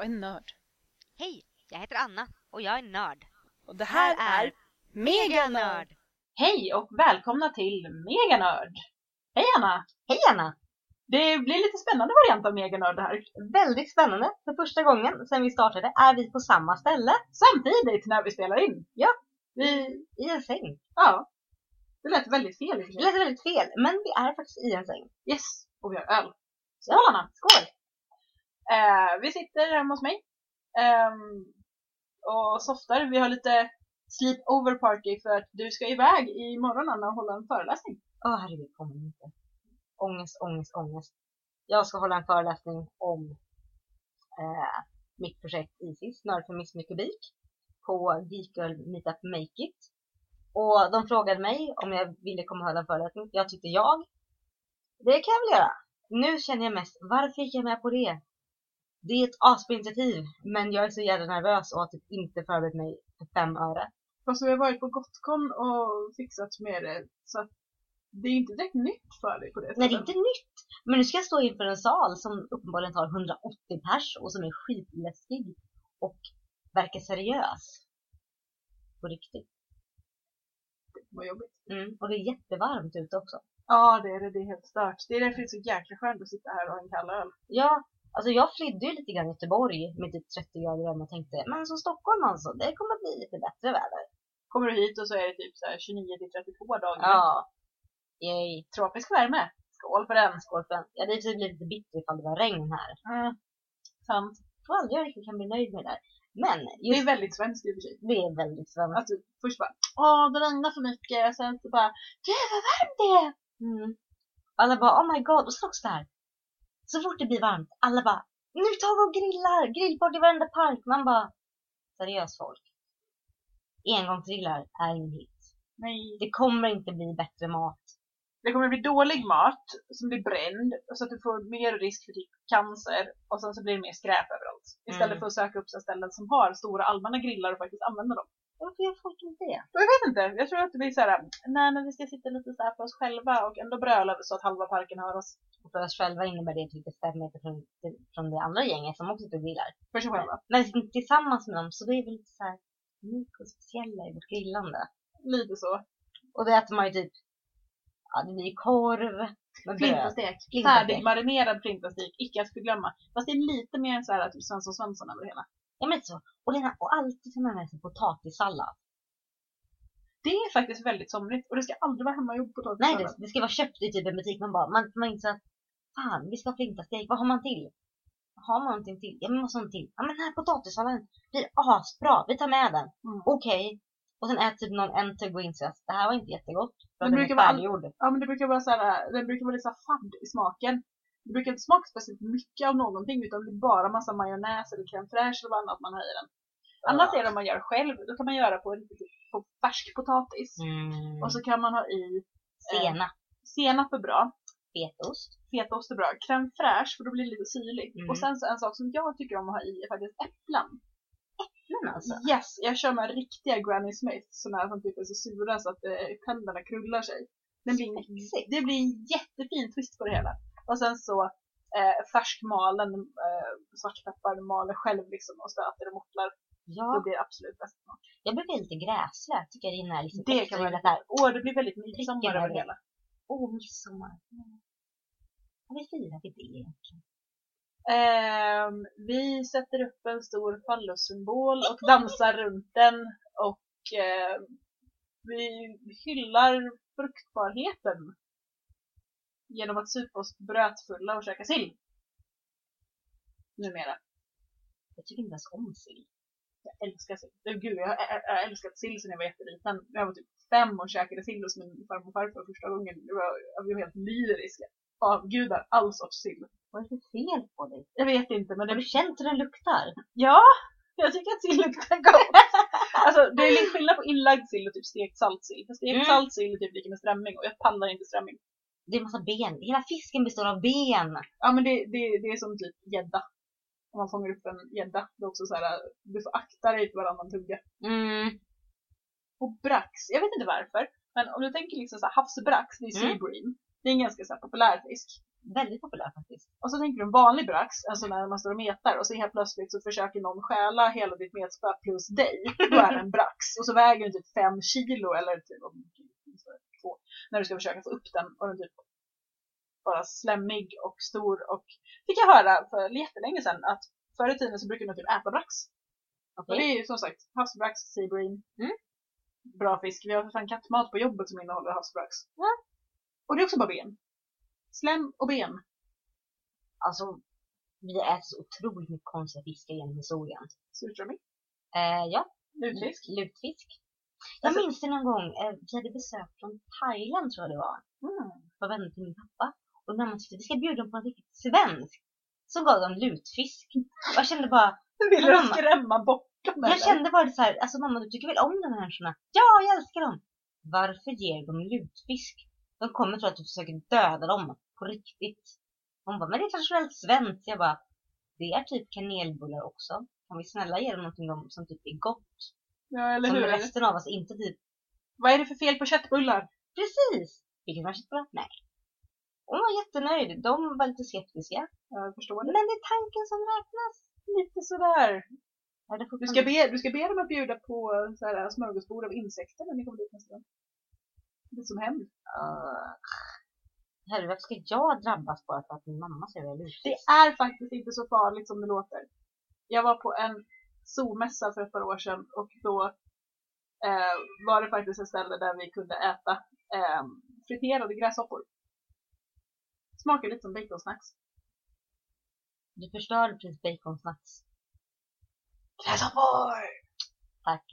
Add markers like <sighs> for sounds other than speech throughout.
Jag är nörd. Hej, jag heter Anna och jag är nörd. Och det här, är Meganörd! Hej och välkomna till Meganörd! Hej Anna! Hej Anna! Det blir lite spännande variant av Meganörd det här. Väldigt spännande. För första gången sedan vi startade är vi på samma ställe. Samtidigt när vi spelar in. Ja. Vi, I en säng. ja. Det lät väldigt fel Det lät väldigt fel, men vi är faktiskt i en säng. Yes, och vi har öl. Skål Anna! Skål! Eh, vi sitter hemma hos mig. eh, och softar. Vi har lite sleep over party för att du ska iväg imorgon Anna och hålla en föreläsning. Åh herregud, kommer inte. Ångest, ångest, ångest. Jag ska hålla en föreläsning om eh, mitt projekt Isis, Nörd för kubik, på Geek Girl Meetup Make It. Och de frågade mig om jag ville komma och hålla en föreläsning. Jag tyckte jag. Det kan jag väl göra. Nu känner jag mest, varför gick jag med på det? Det är ett asbra initiativ, men jag är så jävla nervös och har typ inte förberett mig för fem öre. Fast vi har varit på Gotcon och fixat med det. Så att det är inte direkt nytt för dig på det Nej, det är sättet. inte nytt. Men nu ska jag stå inför en sal som uppenbarligen tar 180 pers och som är skitläskig och verkar seriös. På riktigt. Vad jobbigt. Mm. Och det är jättevarmt ute också. Ja, det är det. Det är helt stört. Det är därför det är så jäkla skönt att sitta här och ha en kall öl. Ja, alltså jag flydde ju lite grann i Göteborg med typ 30 grader varmt och tänkte, men så Stockholm alltså, det kommer bli lite bättre väder. Kommer du hit och så är det typ så här 29 till 32 dagar. Ja. Yay. Tropisk värme. Skål för den. Skål för den. Jag hade i och blivit lite bitter ifall det var regn här. Mm. Sant. Jag tror aldrig jag riktigt kan bli nöjd med det där. Men Det just är väldigt svenskt i och för sig. det är väldigt svenskt. Att du först bara Åh, det regnar för mycket. Sen så bara Gud vad varmt det är. Mm. Alla bara oh my god, och så också det här. Så fort det blir varmt, alla bara nu tar vi och grillar, grillparty i varenda park. Man bara seriöst folk. Engångsgrillar är ingen hit. Nej. Det kommer inte bli bättre mat. Det kommer bli dålig mat som blir bränd. Så att du får mer risk för typ cancer. Och sen så blir det mer skräp överallt. Istället Mm. för att söka upp sig ställen som har stora allmänna grillar och faktiskt använda dem. Varför gör folk inte det? Jag vet inte. Jag tror att det blir så här. Nej men vi ska sitta lite så här för oss själva och ändå bröla så att halva parken hör oss. Och för oss själva innebär det typ fem meter från, från det andra gänget som också och grillar. För sig själva. Men vi inte tillsammans med dem så det är väl lite så här unik och speciella i vårt grillande. Lite så. Och då äter man ju typ, ja det blir korv. Flintastek. Flintastek. Färdigmarinerad flintastek. Icke att förglömma. Fast det är lite mer så här typ Svensson Svensson över det hela. Ja men så. Och, den här, och alltid ta med sig potatissallad. Det är faktiskt väldigt somrigt och det ska aldrig vara hemmagjord potatis. Nej, det, det ska vara köpt i typ en butik. Man bara, man, man inte så att, fan, vi ska ha flintastek. Vad har man till? Har man någonting till? Ja, men vad man till? Ja, men den här potatissalladen blir asbra. Vi tar med den. Mm. Okej. Och sen äter typ någon en tugg och inser att det här var inte jättegott. För Den den brukar vara. Ja men det brukar vara så här, den brukar vara lite så fadd i smaken. Det brukar inte smaka speciellt mycket av någonting utan det blir bara massa majonnäs eller crème fraîche eller vad annat man har i den. Annat är det man gör själv, då kan man göra på, en, på färsk potatis. Mm. Och så kan man ha i eh, Senap. senap är bra, Fetaost. fetaost är bra, crème fraîche för då blir det lite syrligt. Mm. Och sen så en sak som jag tycker om att ha i är faktiskt äpplen. Men alltså. Yes, jag kör med riktiga Granny Smith, sådana här som typ är så sura så att eh, tänderna krullar sig. Det blir, det blir en jättefin twist på det hela. Och sen så eh, färskmalen eh, svartpeppar, maler själv liksom och stöter och mortlar. Det Ja, blir absolut bäst smak. jag brukar lite gräslö. Tycker jag det är liksom Det kan gillar där. Åh, det blir väldigt midsommar över det hela. Åh, midsommar. Har vi firat det egentligen? Ehm, vi sätter upp en stor fallussymbol och dansar runt den och eh, vi hyllar fruktbarheten genom att supa oss brötfulla och käka sill. Numera. Jag tycker inte ens om sill. Jag älskar sill. Gud, jag har älskat sill sedan jag var jätteliten. Jag var typ fem och käkade sill hos min farmor och farfar första gången. Jag var, jag var helt lyrisk. Avgudar all sorts sill. Vad är det för fel på dig? Jag vet inte, men det Har du känt hur den luktar? Ja, jag tycker att sill <laughs> luktar gott. alltså det är lite skillnad på inlagd sill och typ stekt saltsill. För stekt Mm. saltsill är typ lika med strömming och jag pallar inte strömming. Det är massa ben. Hela fisken består av ben. Ja men det, det, det är som typ gädda. Om man fångar upp en gädda. Det är också så här, du får akta dig för varannan tugga. Mm. Och brax, jag vet inte varför. Men om du tänker liksom så här, havsbrax, det är Mm. sea bream. Det är en ganska så här, populär fisk. väldigt populär faktiskt. Och så tänker du en vanlig brax, alltså när man står och metar och så helt plötsligt så försöker någon stjäla hela ditt metspö plus dig. Då är en brax. Och så väger den typ fem kilo eller typ. När du ska försöka få upp den och den typ bara slemmig och stor och fick jag höra för jättelänge sedan att förr i tiden så brukade man typ äta brax. Okej. Och det är ju som sagt havsbrax, sea bream. Mm. Bra fisk. Vi har för fan kattmat på jobbet som innehåller havsbrax. Ja. Och det är också bara ben. Slem och ben. Alltså, vi har ätit så otroligt mycket konstiga fiskar genom historien. Surströmming. Eh, ja, Lutfisk. lutfisk. Jag Alltså- minns det någon gång, eh, vi hade besök från Thailand tror jag det var. Mm. var vänner till min pappa. Och när man tyckte vi ska bjuda dem på något riktigt svenskt. Så gav de lutfisk. Och jag kände bara, Vill du skrämma bort dem jag eller? kände bara så här, alltså mamma du tycker väl om de här människorna? Ja, jag älskar dem! Varför ger de lutfisk? De kommer tro att du försöker döda dem på riktigt. Hon bara, men det är traditionellt svenskt. Jag bara, det är typ kanelbullar också. Kan vi snälla ge dem någonting som typ är gott? Ja, eller som hur? resten av oss inte typ, Vad är det för fel på köttbullar? precis! Vilket var köttbullar? Nej. Hon var jättenöjd. De var lite skeptiska. Jag förstår det. Men det är tanken som räknas. Lite sådär. Du ska, be, du ska be dem att bjuda på så här, smörgåsbord av insekter när ni kommer dit nästa gång. Lite som hämnd. Uh, herre, varför ska jag drabbas bara för att min mamma säger jag är Det är faktiskt inte så farligt som det låter. Jag var på en zoomässa för ett par år sedan och då eh, var det faktiskt ett ställe där vi kunde äta eh, friterade gräshoppor. Smakar lite som baconsnacks. Du förstörde precis baconsnacks. Gräshoppor! Tack.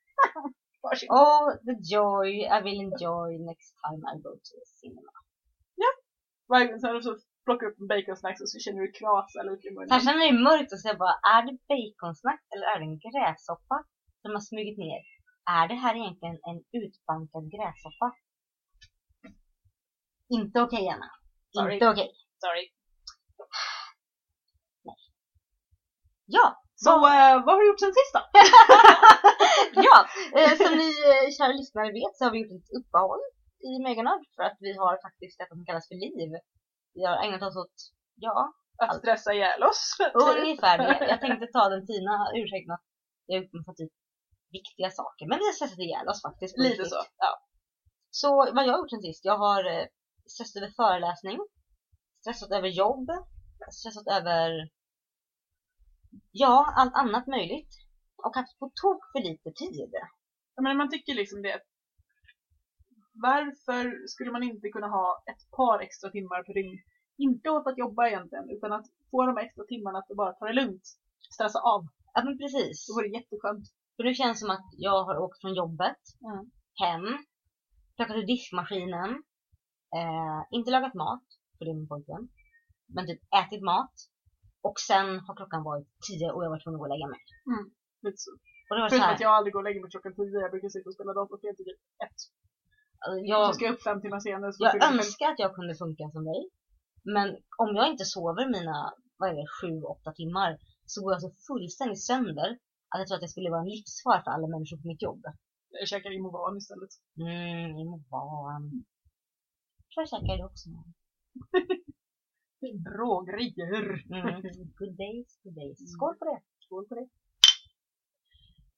<laughs> Varsågod. Oh, the joy I will enjoy next time I go to the cinema. Gång så- så plockar upp en baconsnacks och så känner du krasa lite i munnen. Här känner jag mörkt och så jag bara, är det baconsnack eller är det en gräshoppa som har smugit ner? Är det här egentligen en utbankad gräshoppa? Inte okej, Anna. Sorry. Inte okej. Sorry. Ja, Så eh, vad har du gjort sen sist då? <laughs> ja, eh, som ni eh, kära lyssnare vet så har vi gjort ett uppehåll i Meganörd för att vi har faktiskt detta som kallas för liv. Vi har ägnat oss åt, ja, Att stressa ihjäl oss. <laughs> ungefär det. Jag <laughs> tänkte ta den fina ursäkten att jag har gjort massa typ viktiga saker. Men vi har stressat ihjäl oss faktiskt. Lite riktigt. så. Ja. Så vad jag har gjort sen sist, jag har eh, stressat över föreläsning, stressat över jobb, stressat över ja, allt annat möjligt. Och haft på tok för lite tid. Men man tycker liksom det. Varför skulle man inte kunna ha ett par extra timmar per dygn? Inte åt att jobba egentligen, utan att få de extra timmarna att bara ta det lugnt. Stressa av. Ja men precis. Det vore jätteskönt. För nu känns det som att jag har åkt från jobbet, Mm. hem, plockat ur diskmaskinen, eh, inte lagat mat, för det är min pojkvän, men typ ätit mat. Och sen har klockan varit tio och jag var tvungen att gå och lägga mig. Lite så. Och det var så Förutom att jag aldrig går och lägger mig klockan tio. Jag brukar sitta och spela datorspel till typ ett. Och jag, så ska upp fem timmar senare. Så jag önskar att jag kunde funka som dig. Men om jag inte sover mina, vad är det, sju, åtta timmar så går jag så fullständigt sönder att jag tror att det skulle vara en livsfara för alla människor på mitt jobb. Jag käkar Imovan istället. Mm, Imovan. Jag tror jag käkar det också. <laughs> Bra grejer. Mm. Good days, good days. Skål på det. Skål på det.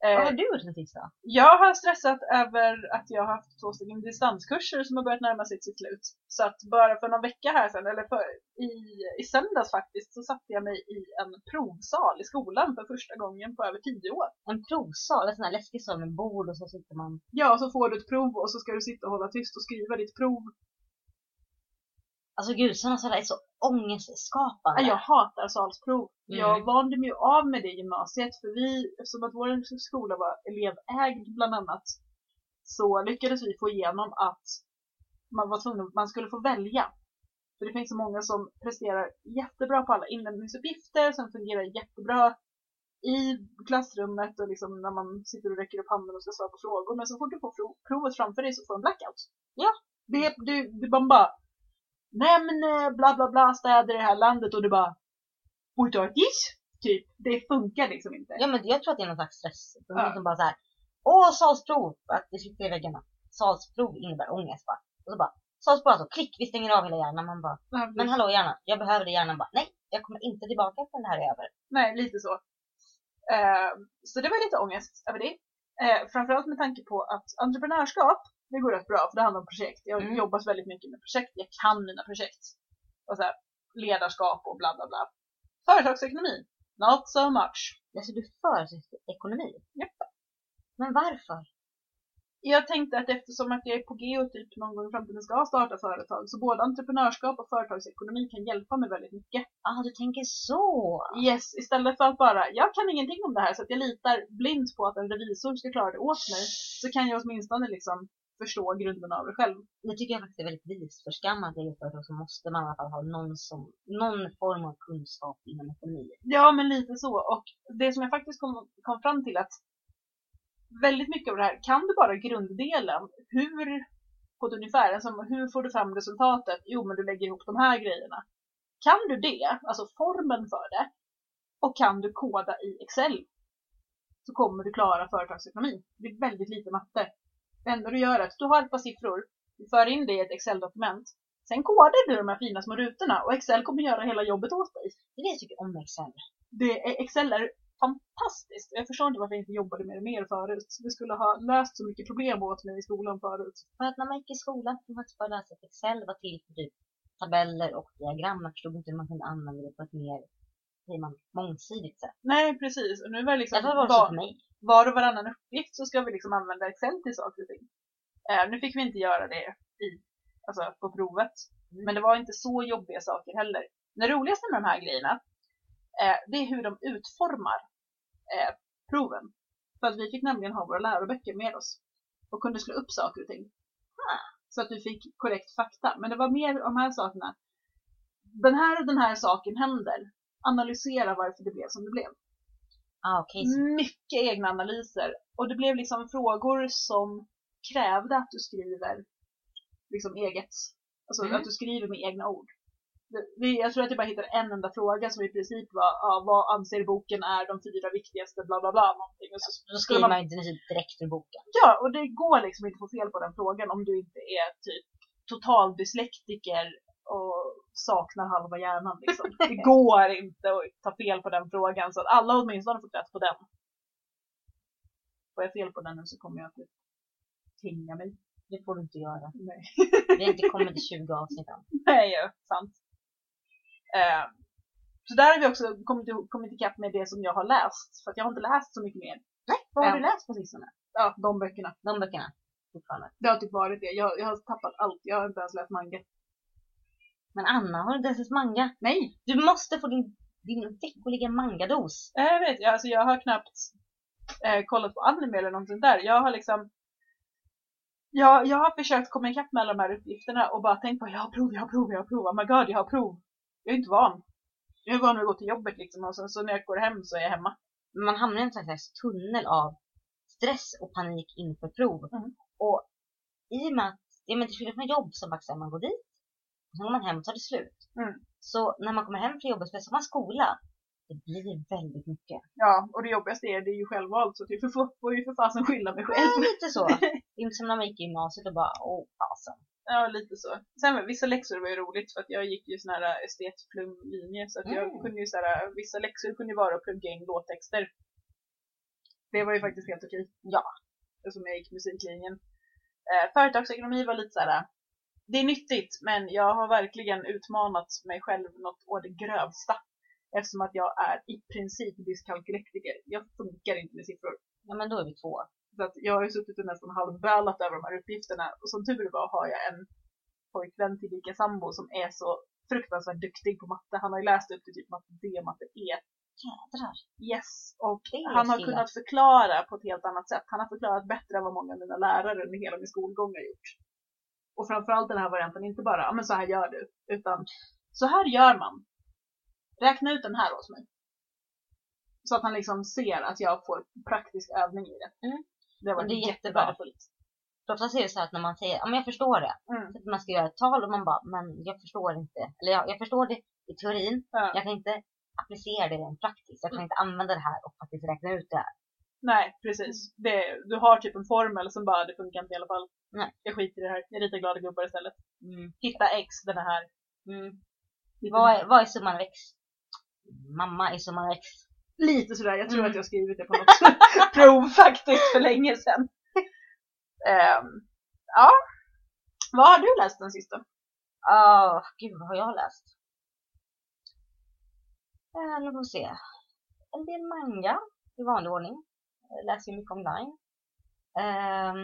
Vad Eh, har du gjort sen sist då? Jag har stressat över att jag har haft två stycken distanskurser som har börjat närma sig sitt slut. Så att bara för någon vecka här sedan, eller för, i, i söndags faktiskt, så satte jag mig i en provsal i skolan för första gången på över tio år. En provsal, en sån här läskig sal med bord och så sitter man... Ja, så får du ett prov och så ska du sitta och hålla tyst och skriva ditt prov. Alltså gud, sådana salar är så ångestskapande. Ja, Jag hatar salsprov. Jag Mm. vande mig av med det gymnasiet för vi, eftersom att vår skola var elevägd bland annat, så lyckades vi få igenom att man var tvungen, man skulle få välja. För det finns så många som presterar jättebra på alla inlämningsuppgifter, som fungerar jättebra i klassrummet och liksom när man sitter och räcker upp handen och ska svara på frågor. Men så fort du får prov- provet framför dig så får du en blackout. Ja. Det, du, du man bara Nämn eh, bla bla bla städer i det här landet och du bara Butarkis? Typ. Det funkar liksom inte. Ja men jag tror att det är någon slags stress. De Ja. liksom bara så här. Åh, salsprov! Att det sitter i väggarna. Salsprov innebär ångest va? Och så bara, sa oss bara så, klick, vi stänger av hela hjärnan. Man bara, Nej, men hallå hjärnan, jag behöver det hjärnan bara, nej, jag kommer inte tillbaka förrän det här är över. Nej, lite så. Eh, så det var lite ångest över det. Eh, framförallt med tanke på att entreprenörskap, det går rätt bra för det handlar om projekt. Jag Mm. jobbar väldigt mycket med projekt, jag kan mina projekt. Och så här, ledarskap och bla bla bla. Företagsekonomi, not so much. Läser du företagsekonomi? Japp. Men varför? Jag tänkte att eftersom att jag är på G och typ någon gång i framtiden ska starta företag så både entreprenörskap och företagsekonomi kan hjälpa mig väldigt mycket. Ah, du tänker så. Yes, istället för att bara, jag kan ingenting om det här så att jag litar blint på att en revisor ska klara det åt mig så kan jag åtminstone liksom förstå grunderna av det själv. Det tycker jag faktiskt är väldigt bevis för ska man driva företag så måste man i alla fall ha någon, som, någon form av kunskap inom ekonomi. Ja, men lite så. Och det som jag faktiskt kom, kom fram till att väldigt mycket av det här, kan du bara grunddelen, hur på ett ungefär, alltså, hur får du fram resultatet? Jo, men du lägger ihop de här grejerna. Kan du det, alltså formen för det, och kan du koda i Excel, så kommer du klara företagsekonomi. Det är väldigt lite matte. Det enda du gör är att du har ett par siffror, du för in det i ett Excel-dokument, sen kodar du de här fina små rutorna och Excel kommer göra hela jobbet åt dig Det är det jag tycker om Excel. det är, Excel är fantastiskt. Jag förstår inte varför jag inte jobbade med det mer förut. Det skulle ha löst så mycket problem åt mig i skolan förut. För att när man gick i skolan fick man bara läsa att Excel var till för typ tabeller och diagram. Man förstod inte hur man kunde använda det på ett mer säger man, mångsidigt sätt. Nej, precis. Och nu var det liksom var var, var och varannan uppgift så ska vi liksom använda Excel till saker och ting. Eh, nu fick vi inte göra det i, alltså på provet. Men det var inte så jobbiga saker heller. Det roligaste med de här grejerna, eh, det är hur de utformar eh, proven. För att vi fick nämligen ha våra läroböcker med oss. Och kunde slå upp saker och ting. Så att vi fick korrekt fakta. Men det var mer de här sakerna. Den här och den här saken händer. Analysera varför det blev som det blev. Ah, så Mycket egna analyser. Och det blev liksom frågor som krävde att du skriver liksom eget. Alltså Mm. att du skriver med egna ord. Det, jag tror att jag bara hittade en enda fråga som i princip var ja, vad anser boken är de fyra viktigaste bla bla bla någonting. Och så Då skulle skriver man, man inte direkt ur boken. ja, och det går liksom inte att få fel på den frågan om du inte är typ total dyslektiker och saknar halva hjärnan liksom. <laughs> Det går inte att ta fel på den frågan så att alla åtminstone fått rätt på den. Får jag fel på den nu så kommer jag att tinga mig. Det får du inte göra. Nej. <laughs> Vi har inte kommit till 20 avsnitt än. Nej, ja, sant. Eh, så där har vi också kommit, kommit ikapp med det som jag har läst. För att jag har inte läst så mycket mer. Nej, vad har du läst på sistone? Ja, de böckerna. De böckerna? Fortfarande. Det har typ varit det. Jag, jag har tappat allt. Jag har inte ens läst manga. Men Anna, har du inte ens manga? Nej! Du måste få din, din veckoliga mangados. Jag vet, jag, alltså jag har knappt eh, kollat på anime eller någonting där. Jag har liksom jag, jag har försökt komma ikapp med alla de här uppgifterna och bara tänkt på jag har prov, jag har prov, jag har prov. Oh my god, jag har prov. Jag är inte van. Jag är van att gå till jobbet liksom och sen så när jag går hem så är jag hemma. Men man hamnar i en slags tunnel av stress och panik inför prov. Mm. Och i och med att, ja men till skillnad från jobb så här, man går dit, sen går man hem och tar det slut. Mm. Så när man kommer hem från jobbet, speciellt man skola, det blir väldigt mycket. Ja, och det jobbigaste är det är ju självvalt så jag får, ju för fasen skylla mig själv. Ja, lite så. Det <laughs> är inte som när man gick i gymnasiet och bara, åh fasen. Ja, lite så. Sen vissa läxor var ju roligt för att jag gick ju sån här estetplumlinje så att jag Mm. kunde ju så här, vissa läxor kunde ju vara att plugga in låttexter. Det var ju faktiskt helt okej. Ja. Eftersom jag gick musiklinjen. Eh, företagsekonomi var lite så här. Det är nyttigt men jag har verkligen utmanat mig själv något å det grövsta. Eftersom att jag är i princip dyskalkylektiker. Jag funkar inte med siffror. Ja men då är vi två. Så att jag har ju suttit och nästan halvbölat över de här uppgifterna. Och som tur var har jag en pojkvän tillika sambo som är så fruktansvärt duktig på matte. Han har ju läst upp till typ matte D, matte E. Jädrar. Yes. Och han har kunnat förklara på ett helt annat sätt. Han har förklarat bättre än vad många av mina lärare under hela min skolgång har gjort. Och framförallt den här varianten, inte bara ja men så här gör du. Utan så här gör man. Räkna ut den här hos mig. Så att han liksom ser att jag får praktisk övning i det. Mm. Det var det är jättevärdefullt. För oftast är det så att när man säger, ja men jag förstår det. Mm. Så att man ska göra ett tal och man bara, men jag förstår inte. Eller jag, jag förstår det i teorin. Ja. Jag kan inte applicera det rent praktiskt. Jag kan inte använda det här och faktiskt räkna ut det här. Nej, precis. Det, du har typ en formel som bara, det funkar inte i alla fall. Nej. Jag skiter i det här. Jag ritar glada gubbar istället. Mm. Hitta X, den är här. Mm. Vad, är, vad är summan av X? Mamma är summan av X. Lite sådär, jag tror Mm. att jag skrivit det på något <laughs> prov faktiskt för länge sedan. <laughs> Ehm, ja. Vad har du läst den sista? Åh, gud vad har jag läst? Eh, får vi se. En del manga i vanlig ordning. Jag läser ju mycket online. Um,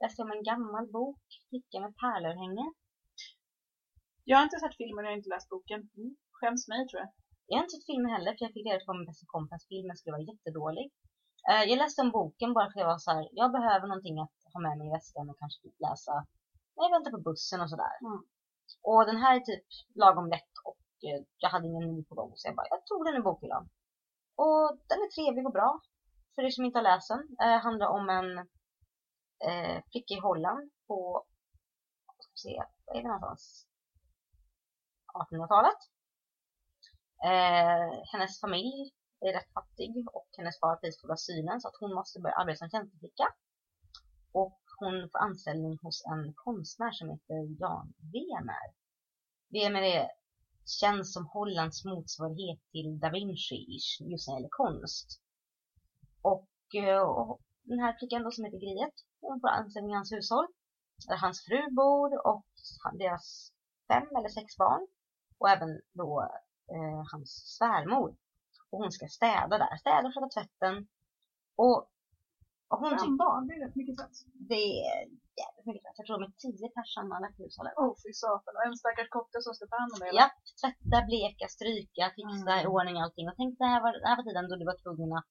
läste om en gammal bok, Flickan med pärlörhänge. Jag har inte sett filmen jag har inte läst boken. Mm. Skäms mig tror jag. Jag har inte sett filmen heller för jag fick reda på min bästa kompis filmen skulle vara jättedålig. Eh, jag läste om boken bara för att jag var så här, jag behöver någonting att ha med mig i väskan och kanske typ läsa när jag väntar på bussen och sådär. Mm. Och den här är typ lagom lätt och eh, jag hade ingen ny på gång så jag bara, jag tog den i bokhyllan. Och den är trevlig och bra. För er som inte har läst den. Eh, handlar om en eh, flicka i Holland på, ska vi se, vad är det någonstans? 1800-talet. Eh, hennes familj är rätt fattig och hennes far precis förlorar synen så att hon måste börja arbeta som tjänsteflicka. Och hon får anställning hos en konstnär som heter Jan Wemer. Wemer är, känns som Hollands motsvarighet till Da Vinci just när det gäller konst. Och, eh, och den här flickan då som heter Griet, hon får anställning i hans hushåll. Där hans fru bor och deras fem eller sex barn. Och även då eh, hans svärmor. Och hon ska städa där, städa och sköta tvätten. Och, och hon Fem barn, det är rätt mycket tvätt. det är jävligt mycket tvätt. Jag tror de är tio personer sammanlagt i hushållet. Åh fy satan. Och en stackars kotte som ska ta hand om det. Ja, tvätta, bleka, stryka, fixa Mm. i ordning allting. Och tänk det här var, det här var tiden då du var tvungen att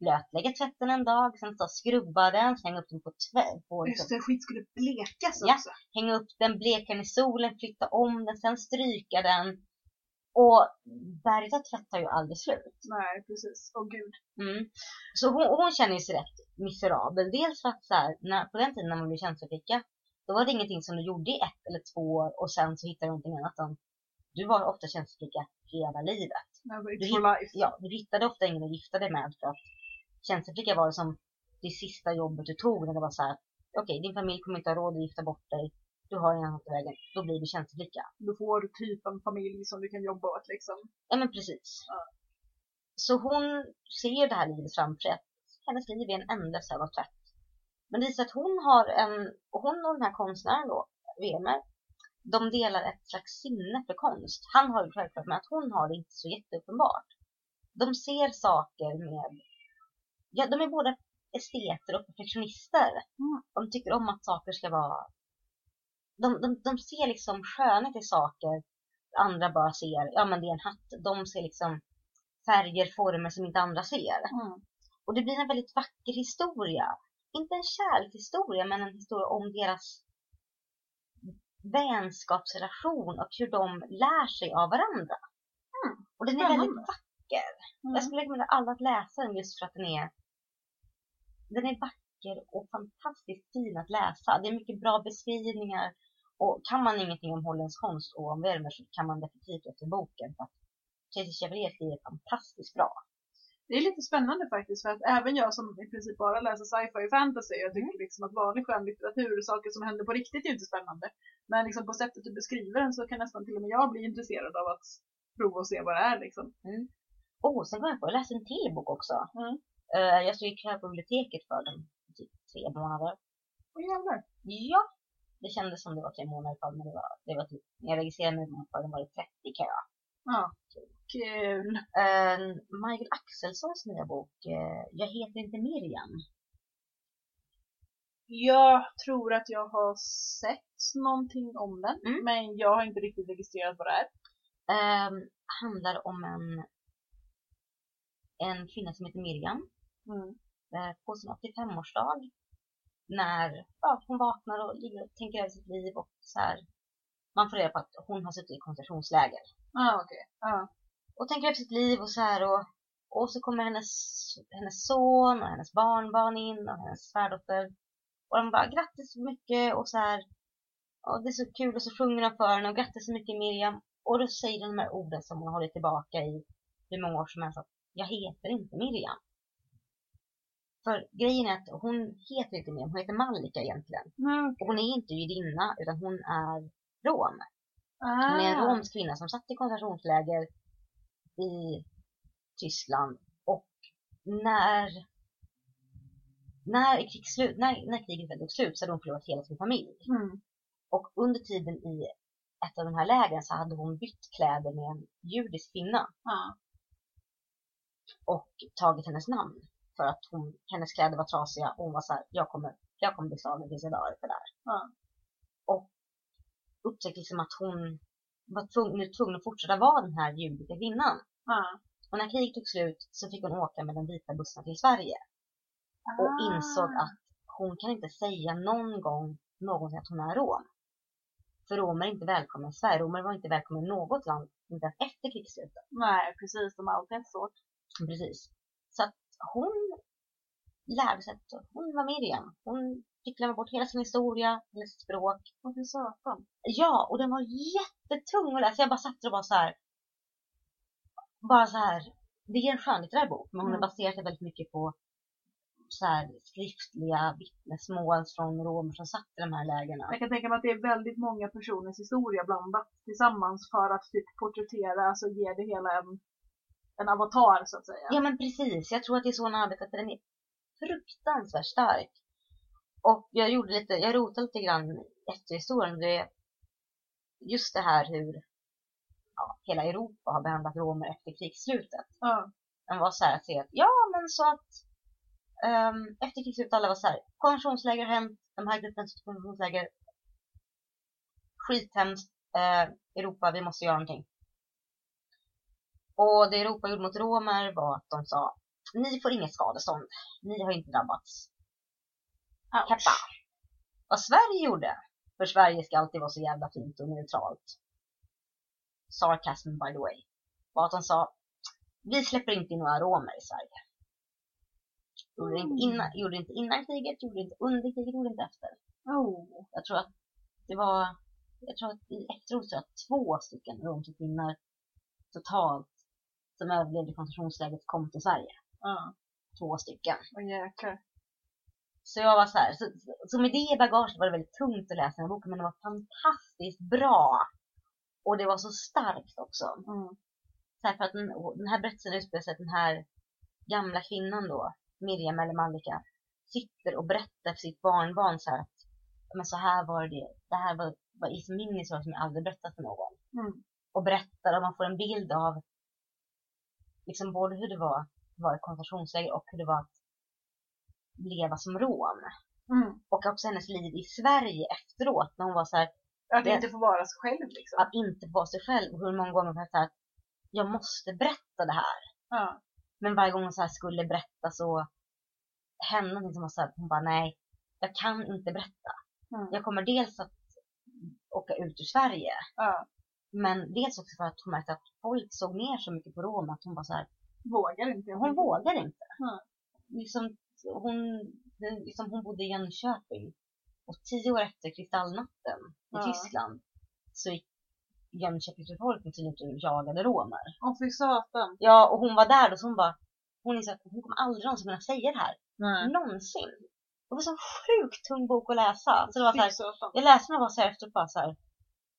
blötlägga tvätten en dag, sen så skrubba den, hänga upp den på tvätt. På, Just det, skit skulle blekas Ja. också. hänga upp den, bleka den i solen, flytta om den, sen stryka den. Och berget av tvätt tar ju aldrig slut. Nej, precis. Åh gud. Mm. Så hon, hon känner sig rätt miserabel. Dels för att så här, när, på den tiden när man blev tjänsteflicka, då var det ingenting som du gjorde i ett eller två år och sen så hittade du någonting annat. Utan du var ofta tjänsteflicka hela livet. Never Du life. Ja, du hittade ofta ingen att gifta dig med för att tjänsteflicka var det som det sista jobbet du tog när det var så här, okej din familj kommer inte ha råd att gifta bort dig, du har ingen annat i vägen, då blir du tjänsteflicka. Du får typ en familj som du kan jobba åt liksom. Ja men precis. Ja. Så hon ser det här livet framför sig, hennes liv är en hög av tvätt. Men det visar att hon har en, och hon och den här konstnären då, Wemer, de delar ett slags sinne för konst. Han har det självklart, men att hon har det inte så jätteuppenbart. De ser saker med, ja de är både esteter och perfektionister. Mm. De tycker om att saker ska vara, de, de, de ser liksom skönhet i saker andra bara ser, ja men det är en hatt. De ser liksom färger, former som inte andra ser. Mm. Och det blir en väldigt vacker historia. Inte en kärlekshistoria, men en historia om deras vänskapsrelation och hur de lär sig av varandra. Mm. Och den är Spännande. väldigt vacker. Mm. Jag skulle rekommendera alla att läsa den just för att den är den är vacker och fantastiskt fin att läsa. Det är mycket bra beskrivningar. Och kan man ingenting om holländsk konst och om Vermeer så kan man definitivt efter boken. För att Tracy Chevalier skriver fantastiskt bra. Det är lite spännande faktiskt för att även jag som i princip bara läser sci-fi och fantasy, jag tycker liksom att vanlig skönlitteratur och saker som händer på riktigt är inte spännande. Men liksom på sättet du beskriver den så kan nästan till och med jag bli intresserad av att prova och se vad det är liksom. Och sen kom jag på, jag läste en till bok också. Mm. Eh, jag i kö på biblioteket för den typ tre månader. Åh jävlar. Ja, det kändes som det var tre månader kvar men det var, det var typ, när jag registrerade mig på den var det 30 kö. Ja. Kul. Uh, Michael Axelssons nya bok, eh, Jag heter inte Miriam. Jag tror att jag har sett någonting om den, Mm. men jag har inte riktigt registrerat vad det är. Ehm, handlar om en, en kvinna som heter Miriam. Mm. eh, på sin 85-årsdag. När ja, hon vaknar och ligger och tänker över sitt liv och så här. Man får reda på att hon har suttit i koncentrationsläger. Ah, okej. Ja. Och tänker över sitt liv och så här och, och så kommer hennes, hennes son och hennes barnbarn in och hennes svärdotter. Och de bara grattis så mycket och så här. Och det är så kul och så sjunger de för henne och grattis så mycket Miriam. Och då säger de de här orden som hon har hållit tillbaka i hur många år som helst. Att jag heter inte Miriam. För grejen är att hon heter inte Miriam, hon heter Malika egentligen. Mm. Och hon är inte judinna, utan hon är rom. Ah. Hon är en romsk kvinna som satt i koncentrationsläger i Tyskland. Och när, när, krigsslut, när, när kriget tog slut så hade hon förlorat hela sin familj. Mm. Och under tiden i ett av de här lägren så hade hon bytt kläder med en judisk kvinna Ja. och tagit hennes namn. För att hon, hennes kläder var trasiga och hon var så här, jag kommer, jag kommer bli slagen jag dör för det här. Ja. Och upptäckte liksom att hon var tvungen, nu tvungen att fortsätta vara den här judiska kvinnan. Ja. Och när kriget tog slut så fick hon åka med den vita bussen till Sverige. Och Ah. insåg att hon kan inte säga någon gång någonsin att hon är rom. För romer är inte välkomna i Sverige. Romer var inte välkomna i något land, inte ens efter krigsslutet. Nej, precis. De har alltid haft svårt. Precis. Så att hon lärde sig att hon var Miriam. Hon fick glömma bort hela sin historia, sitt språk. Och fy satan. Ja, och den var jättetung att läsa. Jag bara satt och bara så här. Bara så här. Det är en skönlitterär bok, men hon Mm. har baserat sig väldigt mycket på så här skriftliga vittnesmål från romer som satt i de här lägren. Jag kan tänka mig att det är väldigt många personers historia blandat tillsammans för att typ porträttera, alltså ge det hela en, en avatar så att säga. Ja men precis, jag tror att det är så hon arbetar för den är fruktansvärt stark. Och jag gjorde lite, jag rotade lite grann efter historien. Det, just det här hur ja, hela Europa har behandlat romer efter krigsslutet. Ja. Den var så här att se att, ja men så att um, efter krigsslutet alla var så här, konventionsläger hänt, de här på konventionsläger. Skithemskt, eh, Europa, vi måste göra någonting. Och det Europa gjorde mot romer var att de sa, ni får inget skadestånd, ni har inte drabbats. Ouch. Kappa. Vad Sverige gjorde, för Sverige ska alltid vara så jävla fint och neutralt. Sarcasm by the way. Var att de sa, vi släpper inte in några romer i Sverige. Gjorde det inte innan, gjorde inte innan kriget, gjorde inte under kriget, gjorde inte efter. Oh. Jag tror att det var, jag tror att i efteråt så det två stycken romska kvinnor totalt som överlevde koncentrationslägret kom till Sverige. Ja. Två stycken. Åh jäklar. Så jag var så här, så, så med det i bagaget var det väldigt tungt att läsa den här boken men det var fantastiskt bra. Och det var så starkt också. Mm. Så här för att den, den här berättelsen utspelar sig att den här gamla kvinnan då, Miriam eller Malika, sitter och berättar för sitt barnbarn så här att men så här var det, det här var, var min historia som jag aldrig berättat för någon. Mm. Och berättar och man får en bild av liksom både hur det var att vara i koncentrationsläger och hur det var att leva som rom. Mm. Och också hennes liv i Sverige efteråt när hon var så här, Att Det- inte få vara sig själv liksom. att inte vara sig själv och hur många gånger hon sa att jag måste berätta det här. Ja. Men varje gång hon så här skulle berätta så hände någonting som var så här, hon bara nej, jag kan inte berätta. Mm. Jag kommer dels att åka ut ur Sverige, ja. Men dels också för att hon märkte att folk såg ner så mycket på Rom att hon var så här, Vågar inte. hon vågar inte. Mm. Liksom, hon, liksom, hon bodde i Jönköping och tio år efter kristallnatten i Ja. Tyskland så gick Jönköpings befolkning ut och jagade romer. Åh fy satan. Ja, och hon var där och så hon bara, hon insåg att hon kommer aldrig någonsin kunna säga det här. Nej. Någonsin. Det var så en sjukt tung bok att läsa. Så det var så här, jag läste den och var så här efteråt bara så här,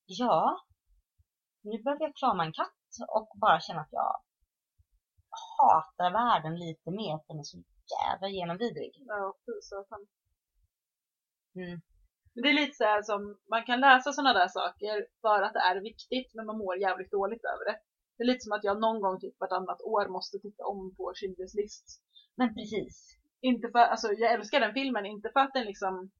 ja, nu behöver jag krama en katt och bara känna att jag hatar världen lite mer för den är så jävla genomvidrig. Ja, fy satan. Mm. Men det är lite så här som, man kan läsa sådana där saker för att det är viktigt men man mår jävligt dåligt över det. Det är lite som att jag någon gång typ vartannat år måste titta om på Schindler's list. Men precis. Inte för, alltså jag älskar den filmen, inte för att den liksom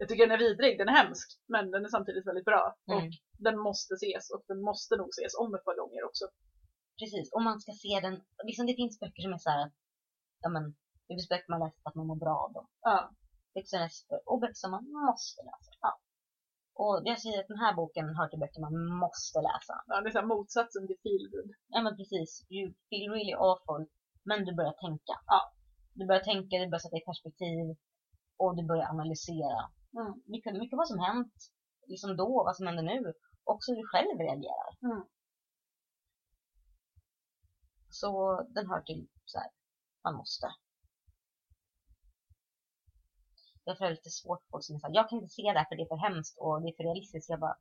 jag tycker den är vidrig, den är hemsk, men den är samtidigt väldigt bra. Mm. Och den måste ses och den måste nog ses om ett par gånger också. Precis. Och man ska se den, liksom det finns böcker som är så här att, ja men, det finns böcker man läser för att man mår bra av dem. Ja, och böcker som man måste läsa. Ja. Och jag säger att den här boken hör till böcker man måste läsa. ja det är så här motsatsen till feelgood. Ja men precis. You feel really awful. Men du börjar tänka. Ja. Du börjar tänka, du börjar sätta i perspektiv. Och du börjar analysera. Mm. Mycket, mycket vad som hänt. Liksom då, vad som händer nu. Också hur du själv reagerar. Mm. Så den hör till så här. Man måste. Därför är det lite svårt folk som såhär, jag kan inte se det här för det är för hemskt och det är för realistiskt. Jag bara,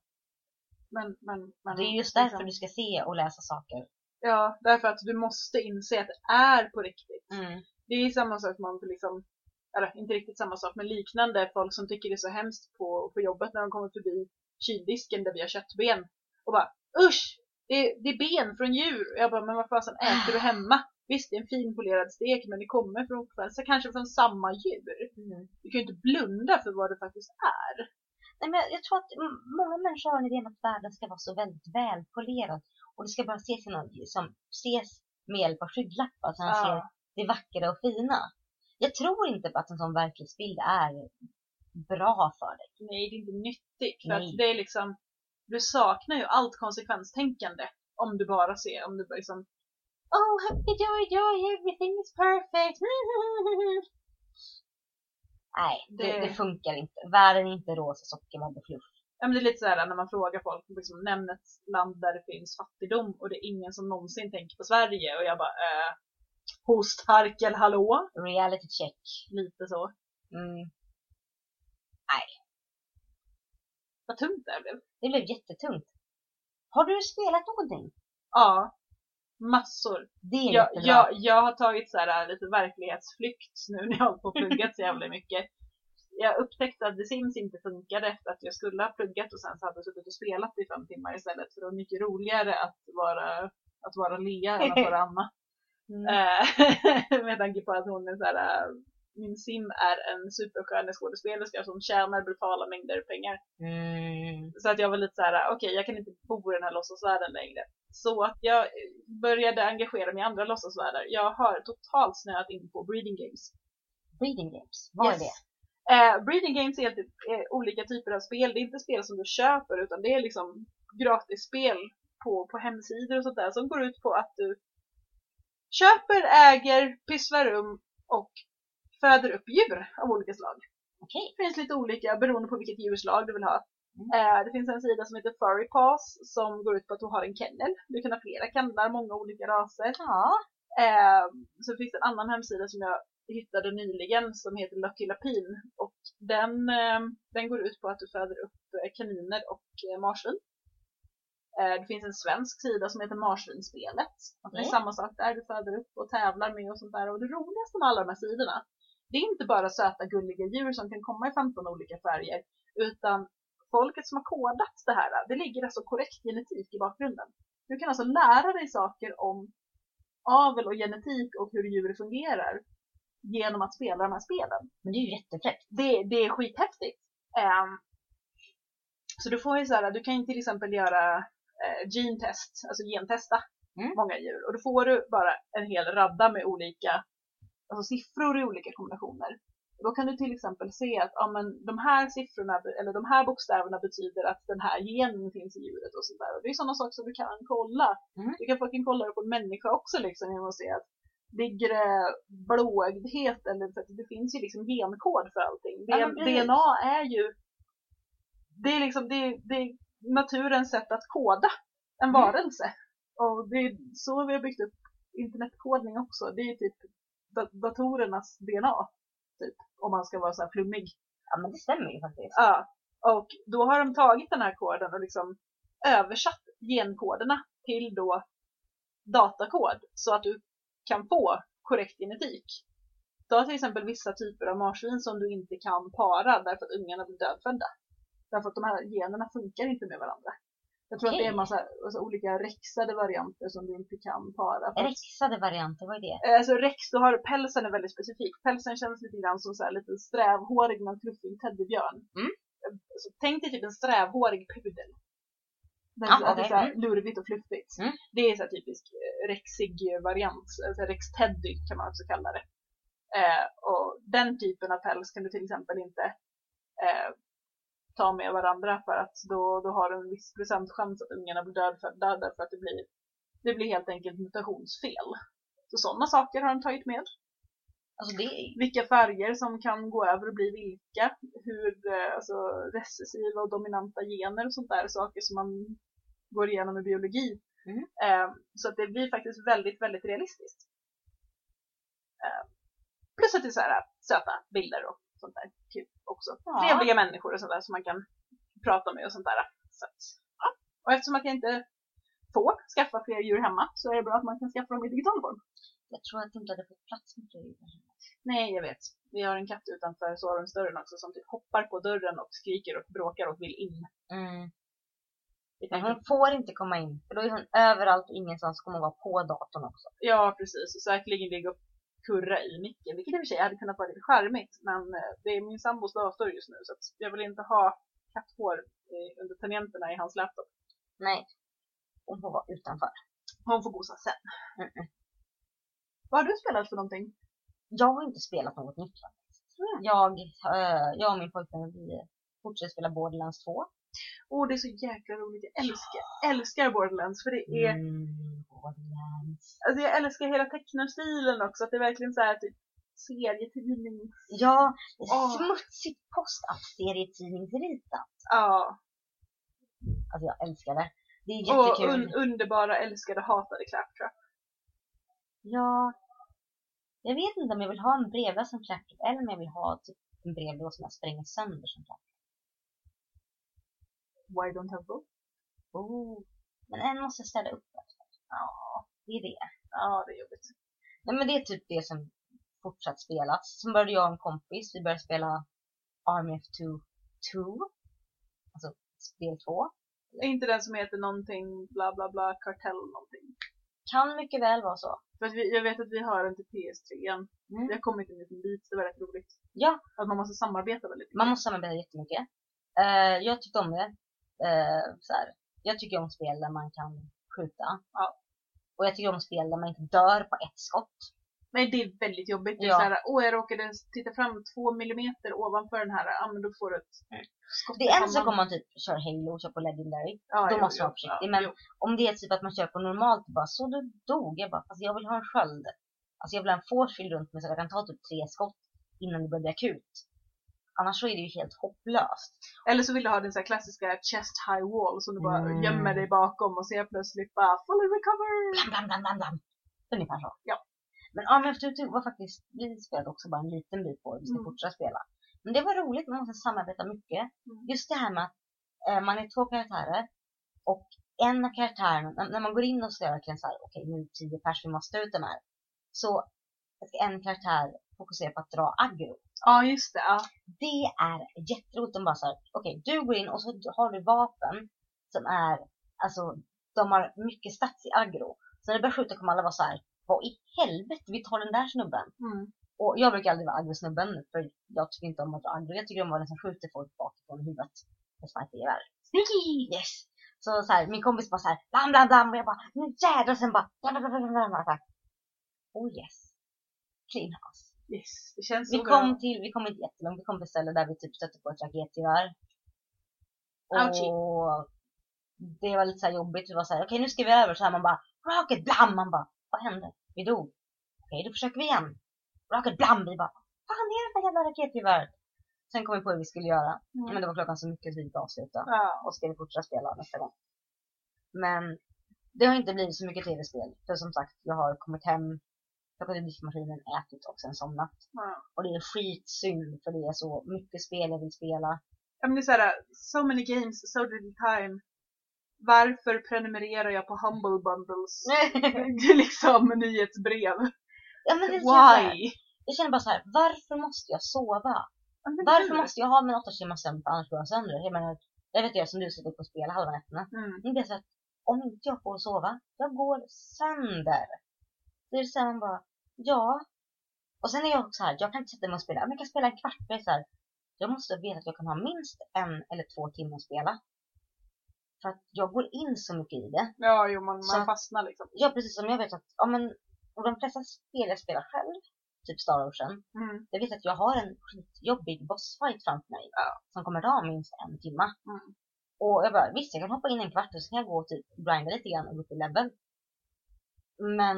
Men, men, men, det är just därför liksom- du ska se och läsa saker. Ja, därför att du måste inse att det är på riktigt. Mm. Det är samma sak som man liksom, eller inte riktigt samma sak, men liknande folk som tycker det är så hemskt på, på jobbet när de kommer förbi kyldisken där vi har köttben. Och bara usch! Det är, det är ben från djur. Och jag bara, men vad fasen äter du hemma? Visst, det är en fin polerad stek, men det kommer från, så kanske från samma djur. Mm. Du kan ju inte blunda för vad det faktiskt är. Nej, men jag tror att många människor har en idé om att världen ska vara så väldigt välpolerad. Och det ska bara ses, som, ses med hjälp av skygglappar så man ser Ja. det vackra och fina. Jag tror inte på att en sån verklighetsbild är bra för dig. Nej, det är inte nyttigt. För Nej. att det är liksom, du saknar ju allt konsekvenstänkande om du bara ser, om du bara liksom Oh, happy joy joy, everything is perfect. <laughs> Nej, det, Det- det funkar inte. Världen är inte rosa sockervadd och fluff. Ja, men det är lite såhär när man frågar folk, liksom, nämn ett land där det finns fattigdom och det är ingen som någonsin tänker på Sverige och jag bara eh, hostharkel hallå? Reality check. Lite så. Mm. Vad tungt det här blev. Det blev jättetungt. Har du spelat någonting? Ja, massor. Det är Jag, jättebra. jag, jag har tagit så här lite verklighetsflykt nu när jag har på pluggat så jävla <laughs> mycket. Jag upptäckte att The Sims inte funkade efter att jag skulle ha pluggat och sen så hade jag suttit och spelat i fem timmar istället. För det var mycket roligare att vara, att vara Lea än att vara <laughs> Anna. Mm. Eh, <laughs> med tanke på att hon är så här, eh, min sim är en superstjärneskådespelerska som tjänar brutala mängder pengar. Mm. Så att jag var lite så här: okej jag kan inte bo i den här låtsasvärlden längre. Så att jag började engagera mig i andra låtsasvärldar. Jag har totalt snöat in på breeding games. Breeding games, vad är det? Eh, breeding games är, typ, är olika typer av spel. Det är inte spel som du köper utan det är liksom gratisspel på, på hemsidor och sånt där som går ut på att du köper, äger, pysslar rum och föder upp djur av olika slag. Okej. Det finns lite olika beroende på vilket djurslag du vill ha. Mm. Eh, det finns en sida som heter Furry Paws som går ut på att du har en kennel. Du kan ha flera kennlar, många olika raser. Ja. Eh, så finns det en annan hemsida som jag hittade nyligen som heter Lucky Lapin och den, eh, den går ut på att du föder upp eh, kaniner och eh, marsvin. Eh, det finns en svensk sida som heter Marsvinspelet. Det är Okej. samma sak där, du föder upp och tävlar med och sånt där. Och det roligaste med alla de här sidorna, det är inte bara söta gulliga djur som kan komma i 15 olika färger, utan folket som har kodat det här, det ligger alltså korrekt genetik i bakgrunden. Du kan alltså lära dig saker om avel och genetik och hur djur fungerar genom att spela de här spelen. Men det är ju jättefräckt. Det, det är skithäftigt. Ehm, så du får ju så här, du kan ju till exempel göra uh, gentest, alltså gentesta Mm. många djur. Och då får du bara en hel radda med olika alltså siffror i olika kombinationer. Och då kan du till exempel se att ja, men de här siffrorna, eller de här bokstäverna betyder att den här genen finns i djuret och sånt där. Och det är sådana saker som du kan kolla. Mm. Du kan fucking kolla det på en människa också liksom genom att se att ligger det blåögdhet eller för att det finns ju liksom genkod för allting. DNA är ju det är liksom det, det naturens sätt att koda en Mm. varelse. Och det är så vi har byggt upp internetkodning också. Det är typ da- datorernas DNA. Typ, om man ska vara så här flummig. Ja, men det stämmer ju faktiskt. Ja. Och då har de tagit den här koden och liksom översatt genkoderna till då datakod så att du kan få korrekt genetik. Du har till exempel vissa typer av marsvin som du inte kan para därför att ungarna blir dödfödda. Därför att de här generna funkar inte med varandra. Jag tror att det är en massa alltså, olika rexade varianter som du inte kan para. För Rexade varianter, vad är det? Eh, Alltså rex, du har pälsen är väldigt specifik. Pälsen känns lite grann som så här, lite strävhårig men fluffig teddybjörn. Mm. Eh, Så tänk dig typ en strävhårig pudel. Den, är okej, så här mm. lurvigt och fluffigt. Mm. Det är så här typisk eh, rexig variant. Alltså rex teddy kan man också kalla det. Eh, och den typen av päls kan du till exempel inte eh, ta med varandra för att då, då har du en viss procentchans att ungarna blir dödfödda därför att det blir, det blir helt enkelt mutationsfel. Så sådana saker har de tagit med. Alltså det Vilka färger som kan gå över och bli vilka. Hur eh, alltså, recessiva och dominanta gener och sånt där. Saker som man går igenom i biologi. Mm. Eh, så att det blir faktiskt väldigt, väldigt realistiskt. Eh, plus att det är så här söta bilder och sånt där kul också. Ja. Trevliga människor och sånt där som man kan prata med och sånt där. Så att, ja. Och eftersom att jag inte får skaffa fler djur hemma så är det bra att man kan skaffa dem i digital form. Jag tror att du inte hade fått plats med fler djur. Nej, jag vet. Vi har en katt utanför sovrumsdörren också som typ hoppar på dörren och skriker och bråkar och vill in. Mm. Men hon får inte komma in, för då är hon överallt och ingenstans kommer hon vara på datorn också. Ja, precis. Och säkerligen ligga och kurra i micken, vilket i och för sig hade kunnat vara lite charmigt. Men eh, det är min sambos dator just nu så jag vill inte ha katthår eh, under tangenterna i hans laptop. Nej. Hon får vara utanför. Hon får gosa sen. Mm-mm. Vad har du spelat för någonting? Jag har inte spelat något nytt faktiskt. Mm. Jag, eh, jag och min pojkvän vi fortsätter spela Borderlands 2. Åh, det är så jäkla roligt. Jag älskar, älskar Borderlands för det är Mm. Alltså jag älskar hela tecknarstilen också, att det är verkligen så här typ serietidning. Ja, Åh. smutsigt postapp-serietidningsritat. Ja, Alltså jag älskar det. Det är och jättekul. un underbara, älskade, hatade Claptrap. Ja. Jag vet inte om jag vill ha en brevlåda som Claptrap eller om jag vill ha typ en brevlåda som jag spränger sönder som Claptrap. Why don't have both? Oh. Men en måste ställa upp efter. Ja, det är det. Ja, det är jobbigt. Nej men det är typ det som fortsatt spelas. Sen började jag och en kompis, vi började spela Army of Two 2. Alltså spel 2. Är inte den som heter någonting bla bla bla kartell någonting? Kan mycket väl vara så. För att vi, jag vet att vi har den till PS3 igen. Mm. Vi har kommit en liten bit, det var rätt roligt. Ja, Att man måste samarbeta väldigt mycket. man måste samarbeta jättemycket. Uh, jag tyckte om det. Eh, så här. Jag tycker om spel där man kan skjuta. Ja. Och jag tycker om spel där man inte dör på ett skott. Nej, det är väldigt jobbigt. Det är Ja. så här, åh jag råkade titta fram två millimeter ovanför den här, ja men då får du ett skott Det är en sak om man typ kör Halo och kör på Legendary. Ja, då jo, måste man vara försiktig, ja, men- jo. Om det är typ att man kör på normalt, bara så du dog. Jag bara, fast jag vill ha en sköld. Alltså jag vill ha en forcefield runt mig så jag kan ta typ tre skott innan det börjar bli akut. Annars så är det ju helt hopplöst. Eller så vill du ha den så här klassiska chest high wall som du bara Mm. gömmer dig bakom och ser plötsligt bara fully recover. Blam, blam, blam, blam, blam. Ungefär så. Ja. Men Army of Two var faktiskt, vi spelade också bara en liten bit på det, vi ska Mm. fortsätta spela. Men det var roligt, man måste samarbeta mycket. Mm. Just det här med att eh, man är två karaktärer och en av karaktärerna, när, när man går in och ska verkligen såhär, okej nu är det tio pers, vi måste ut de här. Så ska en karaktär fokusera på att dra aggro. Ja, just det. Ja. Det är jätteroligt. De bara såhär, okej du går in och så har du vapen som är, alltså de har mycket stats i aggro. Så när det börjar skjuta kommer alla vara så här: vad i helvete, vi tar den där snubben. Mm. Och jag brukar aldrig vara aggrosnubben för jag tycker inte om att dra aggro. Jag tycker om att vara den som skjuter folk bakifrån huvudet med snipergevär. Sneaky! Yes! Så, så här, min kompis bara såhär, blam blam blam och jag bara, nu jädrar sen bara, blam blam blam blam blam. Så här, Oh yes. Clean house. Yes, det känns Vi så kom bra. till, vi kom inte jättelångt, vi kom till ett ställe där vi typ stötte på ett raketgevär. Och det var lite så här jobbigt, det var såhär, okej nu ska vi över, så här man bara, rocket blam, man bara, vad hände? Vi dog. Okej, då försöker vi igen. Rocket blam, vi bara, vad fan är det för jävla raketgevär? Sen kom vi på hur vi skulle göra, Mm. men det var klockan så mycket så vi fick avsluta Ja. och ska vi fortsätta spela nästa gång. Men det har inte blivit så mycket tv-spel. För som sagt, jag har kommit hem, plockat ur diskmaskinen, ätit och sen somnat. Ja. Och det är skitsynd för det är så mycket spel jag vill spela. Ja, men det är såhär, so many games, so little time. Varför prenumererar jag på Humble Bundles? <laughs> Det är liksom nyhetsbrev. ja, men det Why? Jag känner bara så här, varför måste jag sova? Ja, Varför måste jag ha min åtta timmars sömn för annars går jag sönder? Jag menar, jag vet jag som du sitter upp och spelar halva nätterna. Mm. Men det är så att om inte jag får sova, jag går sönder. Det är så här man bara, ja. Och sen är jag också här, jag kan inte sätta mig och spela. Men jag kan spela en kvart. Är så här, jag måste veta att jag kan ha minst en eller två timmar att spela. För att jag går in så mycket i det. Ja, jo, man, man att- fastnar liksom. Ja, precis som jag vet att, ja men, och de flesta spel jag spelar själv, typ Star Ocean, Mm. jag vet att jag har en skitjobbig bossfight framför mig. Ja. Som kommer ta minst en timma. Mm. Och jag bara, visst jag kan hoppa in en kvart och så kan jag gå och typ grinda lite grann och gå upp i level. Men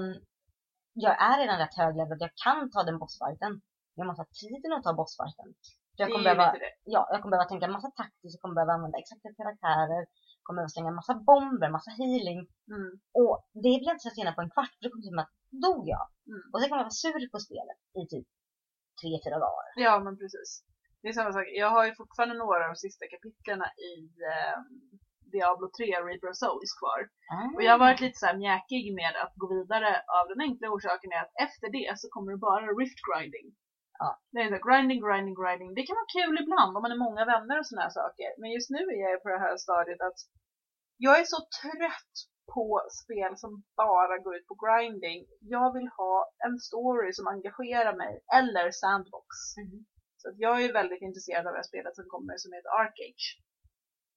jag är redan rätt hög level, jag kan ta den bossfighten. Jag måste ha tiden att ta bossfighten. För jag Det kommer behöva, det. ja, jag kommer behöva tänka massa taktiskt, jag kommer behöva använda exakta karaktärer, jag kommer behöva slänga massa bomber, massa healing. Mm. Och det jag inte sätta in på en kvart, för det kommer typ att dog jag. Mm. Och sen kommer jag vara sur på spelet i typ tre, fyra dagar. Ja, men precis. Det är samma sak. Jag har ju fortfarande några av de sista kapitlerna i eh, Diablo 3 Reaper of Souls kvar. Ah. Och jag har varit lite så här mjäkig med att gå vidare av den enkla orsaken är att efter det så kommer det bara rift grinding. Ja. Det är så här, grinding, grinding, grinding. Det kan vara kul ibland om man är många vänner och såna här saker. Men just nu är jag på det här stadiet att jag är så trött på spel som bara går ut på grinding. Jag vill ha en story som engagerar mig, eller sandbox. Mhm. Så att jag är väldigt intresserad av det här spelet som kommer som heter Arcage.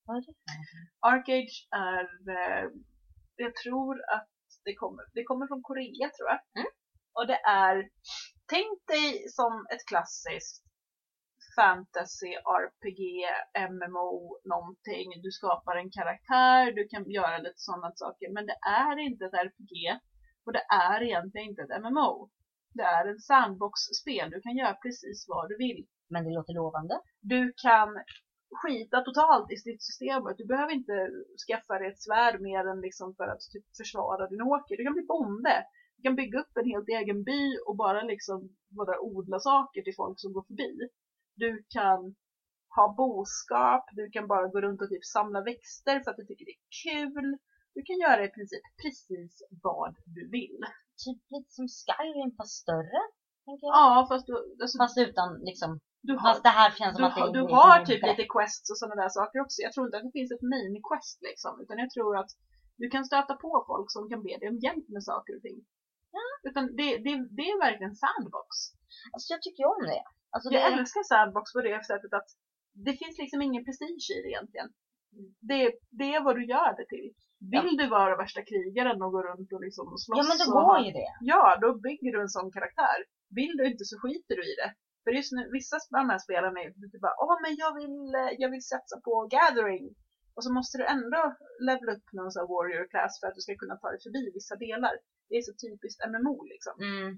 Vad är det för någonting? Arcage är, eh, jag tror att det kommer, det kommer från Korea tror jag. Mm. Och det är, tänk dig som ett klassiskt fantasy, RPG, MMO, någonting. Du skapar en karaktär, du kan göra lite sådana saker. Men det är inte ett RPG och det är egentligen inte ett MMO. Det är ett sandbox-spel. Du kan göra precis vad du vill. Men det låter lovande. Du kan skita totalt i stridssystemet. Du behöver inte skaffa dig ett svärd mer än liksom för att typ försvara din åker. Du kan bli bonde. Du kan bygga upp en helt egen by och bara liksom bara odla saker till folk som går förbi. Du kan ha boskap, du kan bara gå runt och typ samla växter för att du tycker det är kul. Du kan göra i princip precis vad du vill. Typ lite som Skyrim fast större. Ja, fast du, alltså, Fast utan liksom. Du har, Fast det här känns som du, att det du lite har typ brett. lite quests och sådana där saker också. Jag tror inte att det finns ett main quest liksom. Utan jag tror att du kan stöta på folk som kan be dig om hjälp med saker och ting. Utan det, det, det är verkligen sandbox. Alltså jag tycker om det. Alltså det Jag är... älskar sandbox på det sättet att det finns liksom ingen prestige i det egentligen. Det, det är vad du gör det till. Vill du vara värsta krigaren och gå runt och liksom slåss? Ja men det och går ju det. Ja, då bygger du en sån karaktär. Vill du inte så skiter du i det. För just nu, vissa av de här spelarna är typ bara, åh men jag vill, eh, jag vill satsa på gathering. Och så måste du ändå levela upp någon sån warrior class för att du ska kunna ta dig förbi vissa delar. Det är så typiskt MMO liksom. Mm.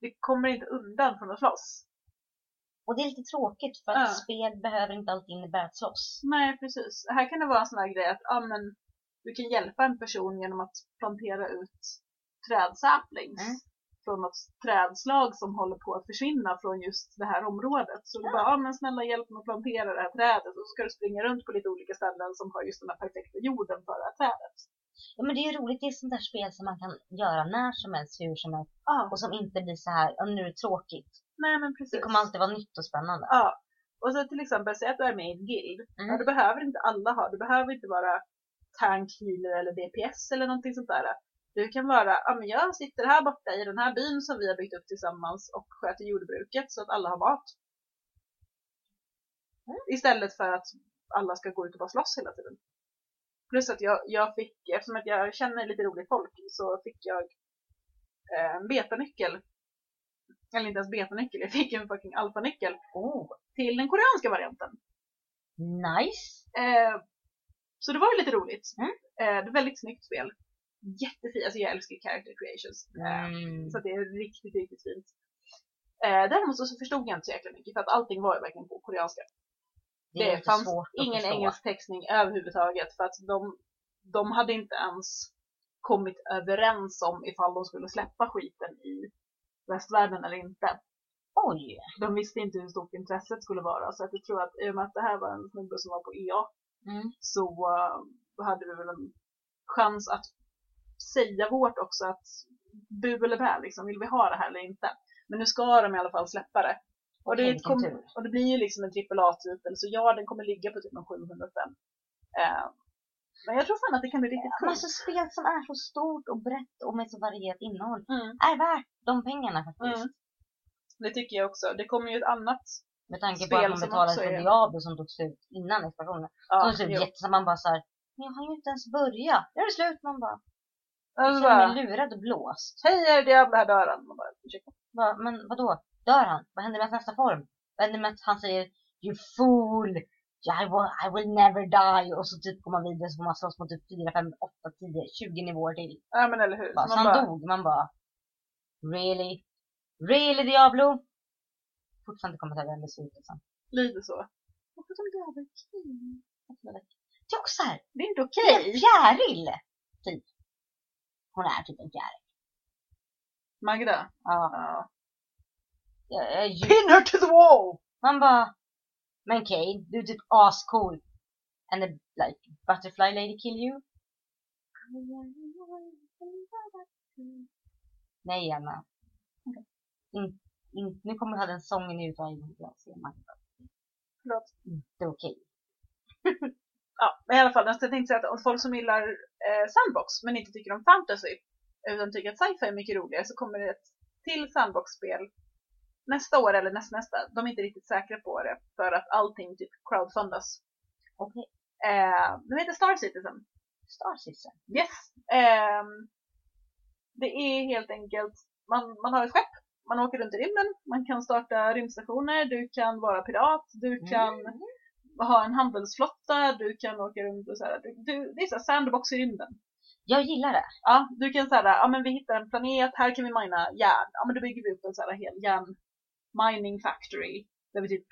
Vi kommer inte undan från att slåss. Och det är lite tråkigt för att Ja. spel behöver inte alltid innebära att slåss. Nej, precis. Här kan det vara en sån här grej att, ja men, du kan hjälpa en person genom att plantera ut trädsaplings. Mm. Från något trädslag som håller på att försvinna från just det här området. Så du bara, ja men snälla hjälp mig att plantera det här trädet. Och så ska du springa runt på lite olika ställen som har just den här perfekta jorden för det här trädet. Ja men det är ju roligt, det är sånt där spel som man kan göra när som helst, hur som helst. Ja, Och som inte blir så här, "Ja, nu är det tråkigt. nej men precis. Det kommer alltid vara nytt och spännande. Ja. Och så till exempel, säg att du är med i en guild. Mm. Ja, det behöver inte alla ha. Du behöver inte vara tank, healer eller DPS eller någonting sånt där. Du kan vara, ja men jag sitter här borta i den här byn som vi har byggt upp tillsammans och sköter jordbruket så att alla har mat. Istället för att alla ska gå ut och bara slåss hela tiden. Plus att jag, jag fick, eftersom att jag känner lite roligt folk, så fick jag eh, en betanyckel. Eller inte ens betanyckel, jag fick en fucking alfanyckel Oh, till den koreanska varianten. nice! Eh, så det var ju lite roligt. Mm. Eh, det är ett väldigt snyggt spel. Jättefint, alltså jag älskar character creations. Eh, Mm. så det är riktigt, riktigt fint. Eh, däremot så förstod jag inte så jäkla mycket för att allting var ju verkligen på koreanska. Det, Det fanns ingen förstå. engelsk textning överhuvudtaget för att de, de hade inte ens kommit överens om ifall de skulle släppa skiten i västvärlden eller inte. Oj! De visste inte hur stort intresset skulle vara så att jag tror att i och med att det här var en snubbe som var på EA Mm. så uh, hade vi väl en chans att säga vårt också att bu eller bä liksom, vill vi ha det här eller inte? Men nu ska de i alla fall släppa det. Och, det, kom, och det blir ju liksom en AAA-titel så ja, den kommer ligga på typ en 705. Eh, men jag tror fan att det kan bli riktigt coolt. alltså spel som är så stort och brett och med så varierat innehåll Mm, är värt de pengarna faktiskt. mm. Det tycker jag också. Det kommer ju ett annat. Med tanke på att man som betalade för är- Diablo som tog slut innan expansionen. Ja, så typ jo. jättesam, man bara såhär, men jag har ju inte ens börjat. Nu är det slut. Man bara, jag känner mig lurad och blåst. Hej är det Diablo, här dör han. Man bara, ursäkta. Bara, men vadå? Dör han? Vad händer med hans nästa form? Vad händer med att han säger You fool! I will, I will never die! Och så typ går man vidare så får man slåss mot typ 4, 5, 8, 10, 20 nivåer till. Ja men eller hur. Bara, Så så han bara, dog. Man bara Really? Really Diablo? Fortfarande kommit över den besvikelsen. lite så. Varför de dödar King? Det är också här. Det är inte Det okej. är en fjäril! Typ. Hon är typ en fjäril. Magda. Ja. Ja. Jag, jag, ju- Pin her to the wall! man bara, men Kane, du är typ ascool. And the like, butterfly lady kill you? Nej, Anna. In, in, nu kommer ha den sången ut gång jag ser Magda. Förlåt. Inte okej. <laughs> Ja, men i alla fall, jag tänkte säga att om folk som gillar eh, sandbox men inte tycker om fantasy utan tycker att sci-fi är mycket roligare så kommer det ett till sandbox-spel nästa år eller nästnästa. De är inte riktigt säkra på det för att allting typ crowdfundas. Okej. Eh, de heter Star Citizen. Star Citizen. Yes. Ehm, det är helt enkelt, man, man har ett skepp, man åker runt i rymden, man kan starta rymdstationer, du kan vara pirat, du kan ha en handelsflotta, du kan åka runt och så här. Du, du, det är så här sandbox i rymden. Jag gillar det. Ja, du kan säga ja men vi hittar en planet, här kan vi mina järn. Ja men då bygger vi upp en så här hel järn mining factory. Där vi typ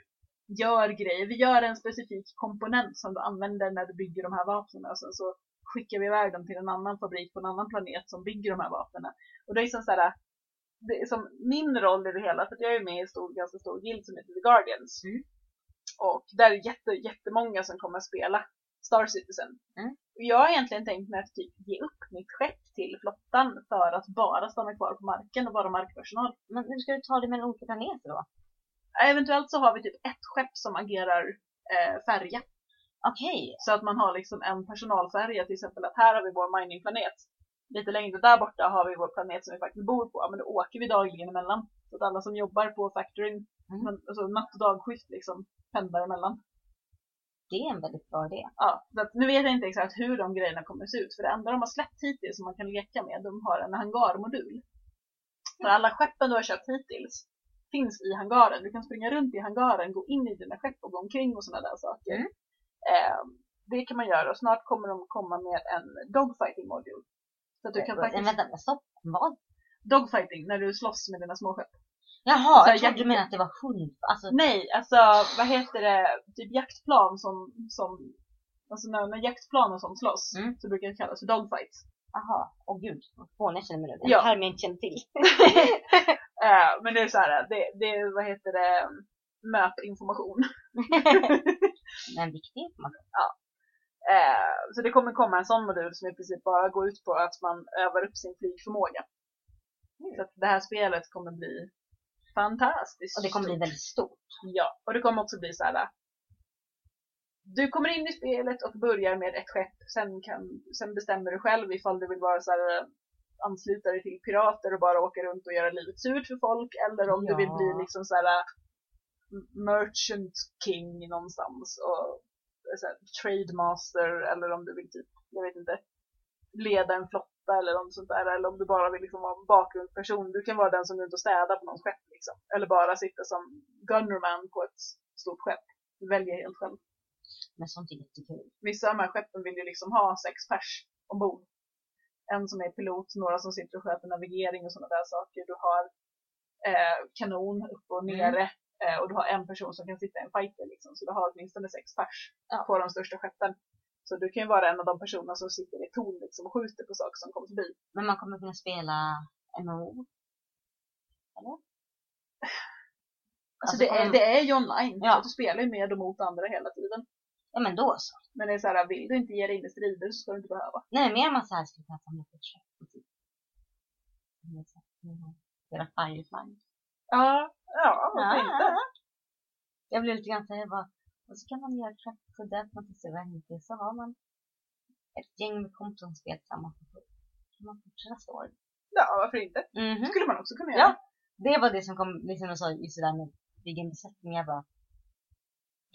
gör grejer. Vi gör en specifik komponent som du använder när du bygger de här vapnen och sen så skickar vi iväg dem till en annan fabrik på en annan planet som bygger de här vapnen. Och det är som så här, det är som min roll i det hela, för att jag är med i en stor, ganska stor guild som heter The Guardians. Mm. Och där är jätte, jättemånga som kommer att spela Star Citizen. Mm. Jag har egentligen tänkt mig att typ ge upp mitt skepp till flottan för att bara stanna kvar på marken och vara markpersonal. Men hur ska du ta det med en olika planeter då? Eventuellt så har vi typ ett skepp som agerar eh, färja. Okej. Så att man har liksom en personalfärja till exempel att här har vi vår miningplanet. Lite längre där borta har vi vår planet som vi faktiskt bor på. Men då åker vi dagligen emellan. Så att alla som jobbar på factoryn, Mm. men, alltså natt och dagskift liksom, pendlar emellan. Det är en väldigt bra idé. Ja, att, nu vet jag inte exakt hur de grejerna kommer se ut. För det enda de har släppt hittills som man kan leka med, de har en hangarmodul. För alla skeppen du har köpt hittills finns i hangaren. Du kan springa runt i hangaren, gå in i dina skepp och gå omkring och sådana där saker. Mm. Eh, det kan man göra och snart kommer de komma med en dogfighting modul. Så att du kan faktiskt... Vänta, stopp. Vad? Dogfighting, när du slåss med dina små skepp. Jaha, Så jag trodde du menade att det var hund. Alltså, Nej, alltså vad heter det? Typ jaktplan som, som Alltså när, när jaktplan och sånt slåss Mm. så brukar det kallas för dogfights. jaha. Åh gud, vad fånig jag känner mig nu. Ja. term jag inte känner till. <laughs> Eh, men det är så här, det, det är, vad heter det, MÖP-information. <laughs> Men viktig information. Eh, så det kommer komma en sån modul som i princip bara går ut på att man övar upp sin flygförmåga. Så att det här spelet kommer bli fantastiskt Och det kommer bli väldigt stort. Ja, och det kommer också bli så här. Du kommer in i spelet och börjar med ett skepp. Sen, kan, sen bestämmer du själv ifall du vill vara så här, eh, ansluta dig till pirater och bara åka runt och göra livet surt för folk. Eller om du vill Ja. bli liksom så här, eh, merchant king någonstans. Och eh, så här, trade master. Eller om du vill typ, jag vet inte, leda en flotta eller något sånt där. Eller om du bara vill liksom vara en bakgrundsperson. Du kan vara den som går runt och städar på någon skepp liksom. Eller bara sitta som gunnerman på ett stort skepp. Du väljer helt själv. Men sånt är jättekul. Vissa av de här skeppen vill ju liksom ha sex pers ombord. En som är pilot, några som sitter och sköter navigering och sådana där saker. Du har eh, kanon upp och Mm. nere. Eh, och du har en person som kan sitta i en fighter liksom. Så du har åtminstone sex pers Ja. på de största skeppen. Så du kan ju vara en av de personerna som sitter i torn liksom och skjuter på saker som kommer förbi. Men man kommer kunna spela MMO. Eller? Alltså, Alltså, det, är, det är ju online. Ja. Så du spelar ju med och mot andra hela tiden. Ja men då så. Men det är så här, vill du inte ge dig in i strider så ska du inte behöva. Nej, mer man så här skulle kunna samla på ett Göra Firefly. Ja, ja varför inte? Jag blev lite grann såhär, bara, och så kan man göra så där man över inte. Så har man ett gäng med kompisar som spelar tillsammans. Så kan man fortsätta story. Ja, varför inte? Mhm. Det skulle man också kunna Ja. göra. Det var det som kom, liksom jag sa just det där med bygga en besättning. Jag bara,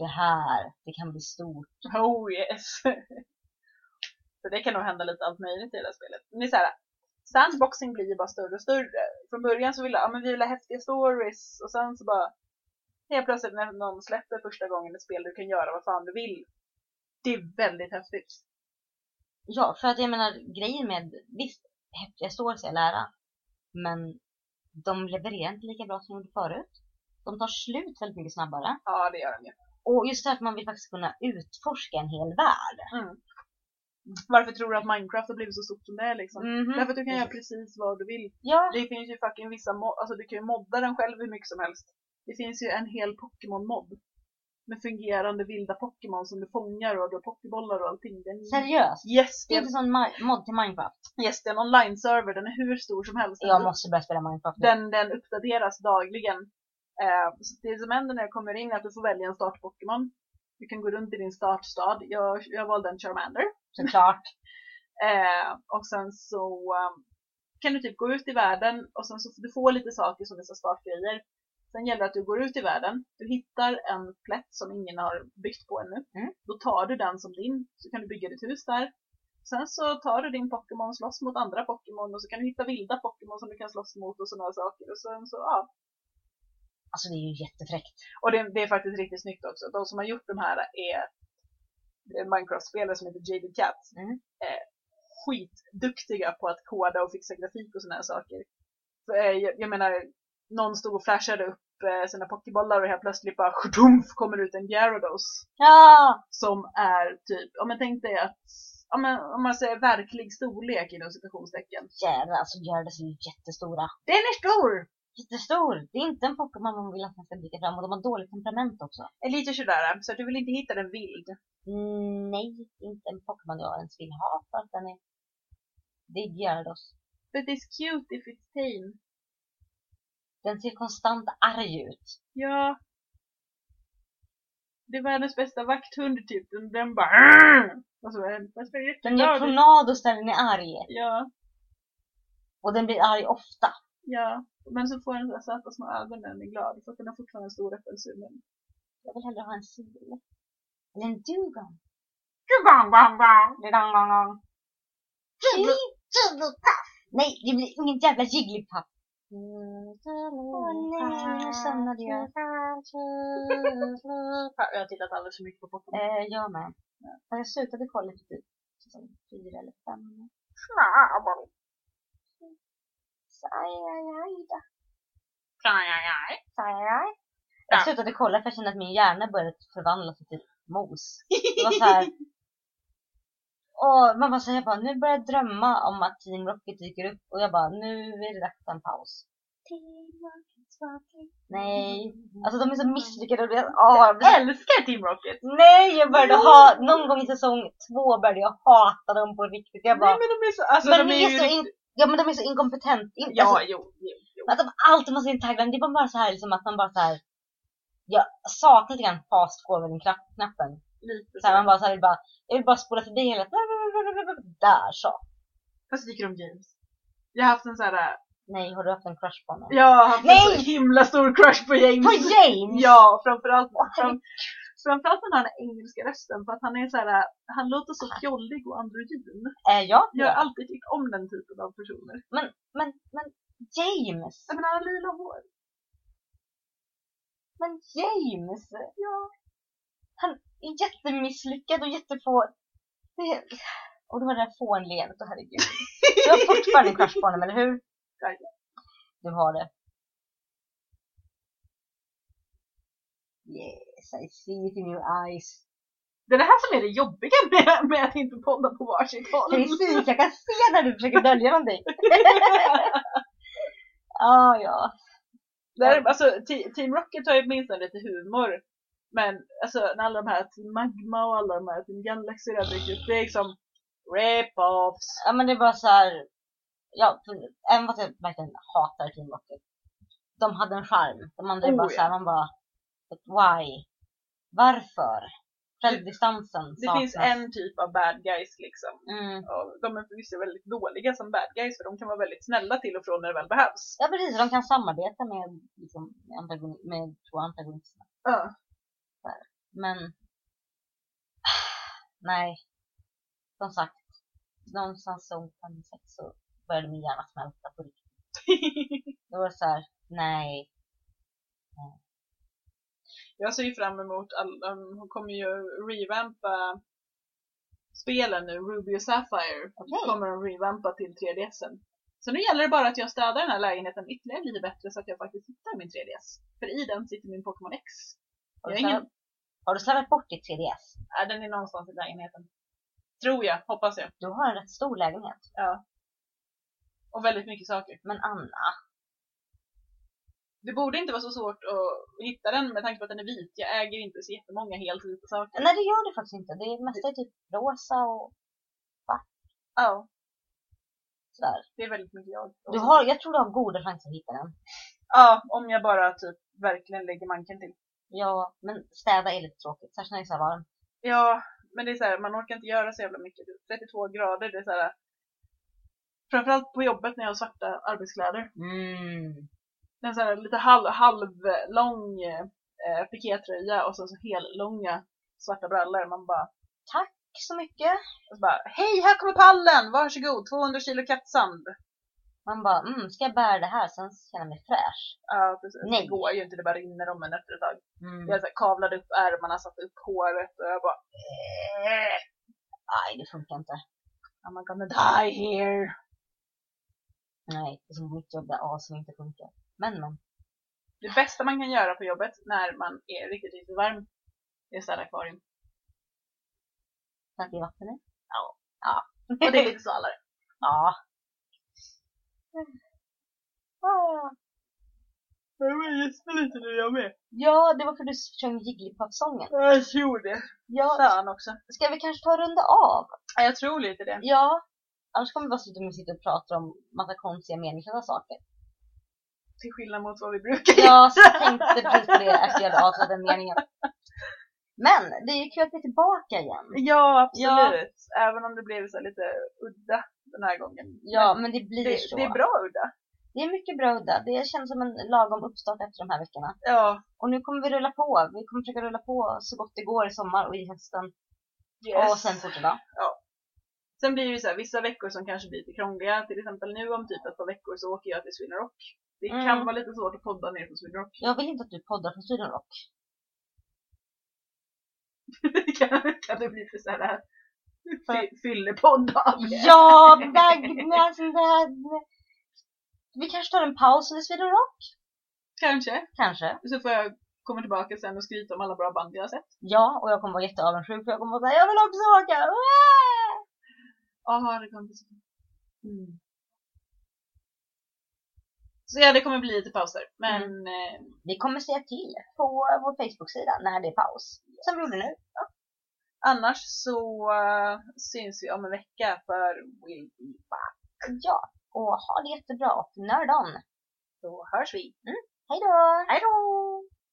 det här, det kan bli stort. Oh yes. <laughs> Så det kan nog hända lite allt möjligt i det här spelet. Men det är så här, sandboxing blir ju bara större och större. Från början så ville jag, ja men vi vill ha häftiga stories och sen så bara helt plötsligt när någon släpper första gången ett spel du kan göra vad fan du vill. Det är väldigt häftigt. Ja, för att jag menar grejen med, visst, häftiga stories är lära. Men de levererar inte lika bra som de gjorde förut. De tar slut väldigt mycket snabbare. Ja, det gör de ju. Och just det att man vill faktiskt kunna utforska en hel värld. Mm. Varför tror du att Minecraft har blivit så stort som det är liksom? Mhm. Därför att du kan göra precis vad du vill. Ja. Det finns ju fucking vissa mod, alltså du kan ju modda den själv hur mycket som helst. Det finns ju en hel Pokémon-mod. Med fungerande vilda Pokémon som du fångar och du har pokébollar och allting. Den, Seriöst? yes, Det är inte sån mi- mod till Minecraft. yes, det är en online-server, den är hur stor som helst. Jag måste börja spela Minecraft nu. den, den uppdateras dagligen. Eh, så det som händer när jag kommer in är att du får välja en start-Pokémon. Du kan gå runt i din startstad. Jag, jag valde en Charmander. Såklart. <laughs> Eh, och sen så um, kan du typ gå ut i världen och sen så får du få lite saker som vissa startgrejer. Sen gäller det att du går ut i världen, du hittar en plätt som ingen har byggt på ännu. Mm. Då tar du den som din, så kan du bygga ditt hus där. Sen så tar du din Pokémon, slåss mot andra Pokémon och så kan du hitta vilda Pokémon som du kan slåss mot och sådana saker. Och sen så, ja. Alltså det är ju jättefräckt. Och det, det är faktiskt riktigt snyggt också. De som har gjort de här är en Minecraft-spelare som heter Jaded Cat. Mm. Eh, skitduktiga på att koda och fixa grafik och sådana här saker. Eh, jag, jag menar, någon stod och flashade upp eh, sina pokébollar och helt plötsligt bara <laughs> shutumf kommer ut en Gyarados. Ja! Som är typ, om man tänk dig att, om man, om man säger verklig storlek inom citationstecken. Jävlar, alltså Gyarados är ju jättestora. Den är stor! Jättestor! Det är inte en Pokémon man vill att man ska blicka fram och de har dåligt temperament också. Är lite sådär, så du vill inte hitta den vild. Mm, nej, inte en Pokémon jag ens vill ha för att den är... Det är Gyarados. But it's cute if it's tame. Den ser konstant arg ut. Ja. Det är världens bästa vakthund typ. Den, den bara! Och så är den, Den gör tornados när den är arg. Ja, Och den blir arg ofta. ja. Men så får den så söta små ögon när den är glad. För att den har fortfarande en stor äppelsumen. Jag vill hellre ha en sil. Eller en dugong. Dugong. Jigglypuff! Nej, det blir ingen jävla Jigglypuff. Åh nej, nu somnade jag. Jag har tittat alldeles för mycket på Pokémon. Eh, jag med. Ja, Jag slutade kolla efter typ säsong fyra eller fem. Sajajajda. Sajajaj. Jag Ja. slutade kolla för jag kände att min hjärna började förvandlas till typ mos. Det var så här. Och man bara säger bara, nu börjar jag drömma om att Team Rocket dyker upp och jag bara, nu är det dags för en paus. Nej, alltså de är så misslyckade och det, åh, jag blir- Jag älskar Team Rocket! Nej, jag började ha, någon gång i säsong två började jag hata dem på riktigt. Jag bara, Nej men de är så, alltså men de är är ju så in, ja men de är så inkompetent. In, Ja, alltså, jo, jo, jo. att de alltid måste in tagline, det var bara så här liksom att man bara så här. Jag saknar lite grann fast forward-knappen. Lite Så här, man bara så här, vill bara, jag vill bara spola förbi hela där så. Fast tycker om James. Jag har haft en så här. äh, Nej, har du haft en crush på honom? Jag har haft Nej! en så himla stor crush på James. På James? Ja, framförallt, fram, framförallt den här engelska rösten. För att han är så här, äh, han låter så fjollig och androgyn. Eh, ja, Jag har ja. alltid tyckt om den typen av personer. Men, men, men James! Jag menar, han har lila hår. Men James! Ja. Han jättemisslyckad och jättefå... Och då var det där fånleendet, och herregud. Du har fortfarande en crush på honom, eller hur? Du har det. Yes, I see it in your eyes. Det är det här som är det jobbiga med, med att inte podda på varsitt håll. Precis, jag kan se när du försöker dölja någonting. <laughs> Ja, ja. Är, alltså, Te- Team Rocket har ju åtminstone lite humor. Men alltså, när alla de här Team Magma och alla de här Team Galaxy upp, det är liksom rip-offs. Ja, men det är bara så här. Ja, även fast jag verkligen hatar Team Rocket. De hade en charm. De andra är Oh, bara så här, ja. man bara, but why? Varför? Självdistansen Det saknas. finns en typ av bad guys liksom. Mm. Och de är förvisso väldigt dåliga som bad guys för de kan vara väldigt snälla till och från när det väl behövs. Ja, precis. De kan samarbeta med, liksom, med, med två antagonister. Ja. Men, <sighs> nej. Som sagt, någonstans som 56 så började min hjärna smälta på riktigt. <laughs> Då var det så här, nej. Jag ser ju fram emot, all, um, hon kommer ju revampa spelen nu, Ruby och Sapphire. Okej. Kommer de revampa till 3DSen. Så nu gäller det bara att jag städar den här lägenheten ytterligare lite bättre så att jag faktiskt hittar min 3DS. För i den sitter min Pokémon X. Jag har ingen, har du slarvat bort ditt 3DS? nej, den är någonstans i lägenheten. Tror jag, hoppas jag. Du har en rätt stor lägenhet. Ja. Och väldigt mycket saker. Men Anna, Det borde inte vara så svårt att hitta den med tanke på att den är vit. Jag äger inte så jättemånga helt vita saker. nej det gör det faktiskt inte. Det mesta är typ rosa och Ja, sådär. det är väldigt mycket jag. Du har, jag tror du har goda chanser att hitta den. Ja, om jag bara typ verkligen lägger manken till. Ja, men städa är lite tråkigt. Särskilt när det är så här varmt. Ja, men det är så här, man orkar inte göra så jävla mycket. 32 grader, det är så här. Framförallt på jobbet när jag har svarta arbetskläder. Mm. En så här lite halv, halvlång eh, pikétröja och så, så hellånga svarta brallor. Man bara, Tack så mycket. och så bara, hej här kommer pallen, varsågod, 200 kilo kattsand. Man bara, mm, ska jag bära det här sen känna mig fräsch? Ja, precis. Nej. Det går ju inte, det bara rinner om en efter ett tag. Mm. Jag så här, kavlade upp ärmarna, satte upp håret och jag bara, Nej, det funkar inte. I'm gonna die here. Nej, det är som mitt jobb där A som inte funkar. Men men. Det bästa man kan göra på jobbet när man är riktigt, riktigt varm är att städa akvarium. För att det är vatten i? Och det är lite svalare. <laughs> Ja. Ah. Jag var lite nu jag med. Ja, det var för du sjöng Jigglypuff-sången. Jag tror det. Ja, Fan också. ska vi kanske ta och runda av? Ja, jag tror lite det. Ja. Annars kommer vi bara sitta och sitta och prata om massa konstiga meningslösa saker. Till skillnad mot vad vi brukar Jag tänkte precis på det efter jag hade avslutat den meningen. Men det är ju kul att vi är tillbaka igen. Ja, absolut. Även om det blev så lite udda den här gången. Ja, Men men det blir det, så. det är bra udda. Det är mycket bra udda. Det känns som en lagom uppstart efter de här veckorna. Ja, Och nu kommer vi rulla på. Vi kommer försöka rulla på så gott det går i sommar och i hösten. yes. Och sen fortsätta. Sen blir det ju så här, vissa veckor som kanske blir lite krångliga. Till exempel nu om typ ett par veckor så åker jag till Sweden Rock. Det Mm. kan vara lite svårt att podda ner på Sweden Rock. Jag vill inte att du poddar från Sweden Rock. <laughs> kan, kan det bli för så här fyllepodd? Ja, Agnes! Vi kanske tar en paus under Sweden Rock? Kanske. Kanske. Så får jag komma tillbaka sen och skryta om alla bra band jag har sett. Ja, och jag kommer vara jätteavundsjuk för jag kommer vara såhär, jag vill också åka! Wah! Ja, det kommer bli så. Mm. Så ja, det kommer bli lite pauser. Men Mm. eh, Vi kommer säga till på vår Facebook-sida när det är paus. Som vi gjorde nu. Annars så eh, syns vi om en vecka för Will Be Back. Ja, och ha det jättebra och nörd on! Då hörs vi. Hej då! Hej då!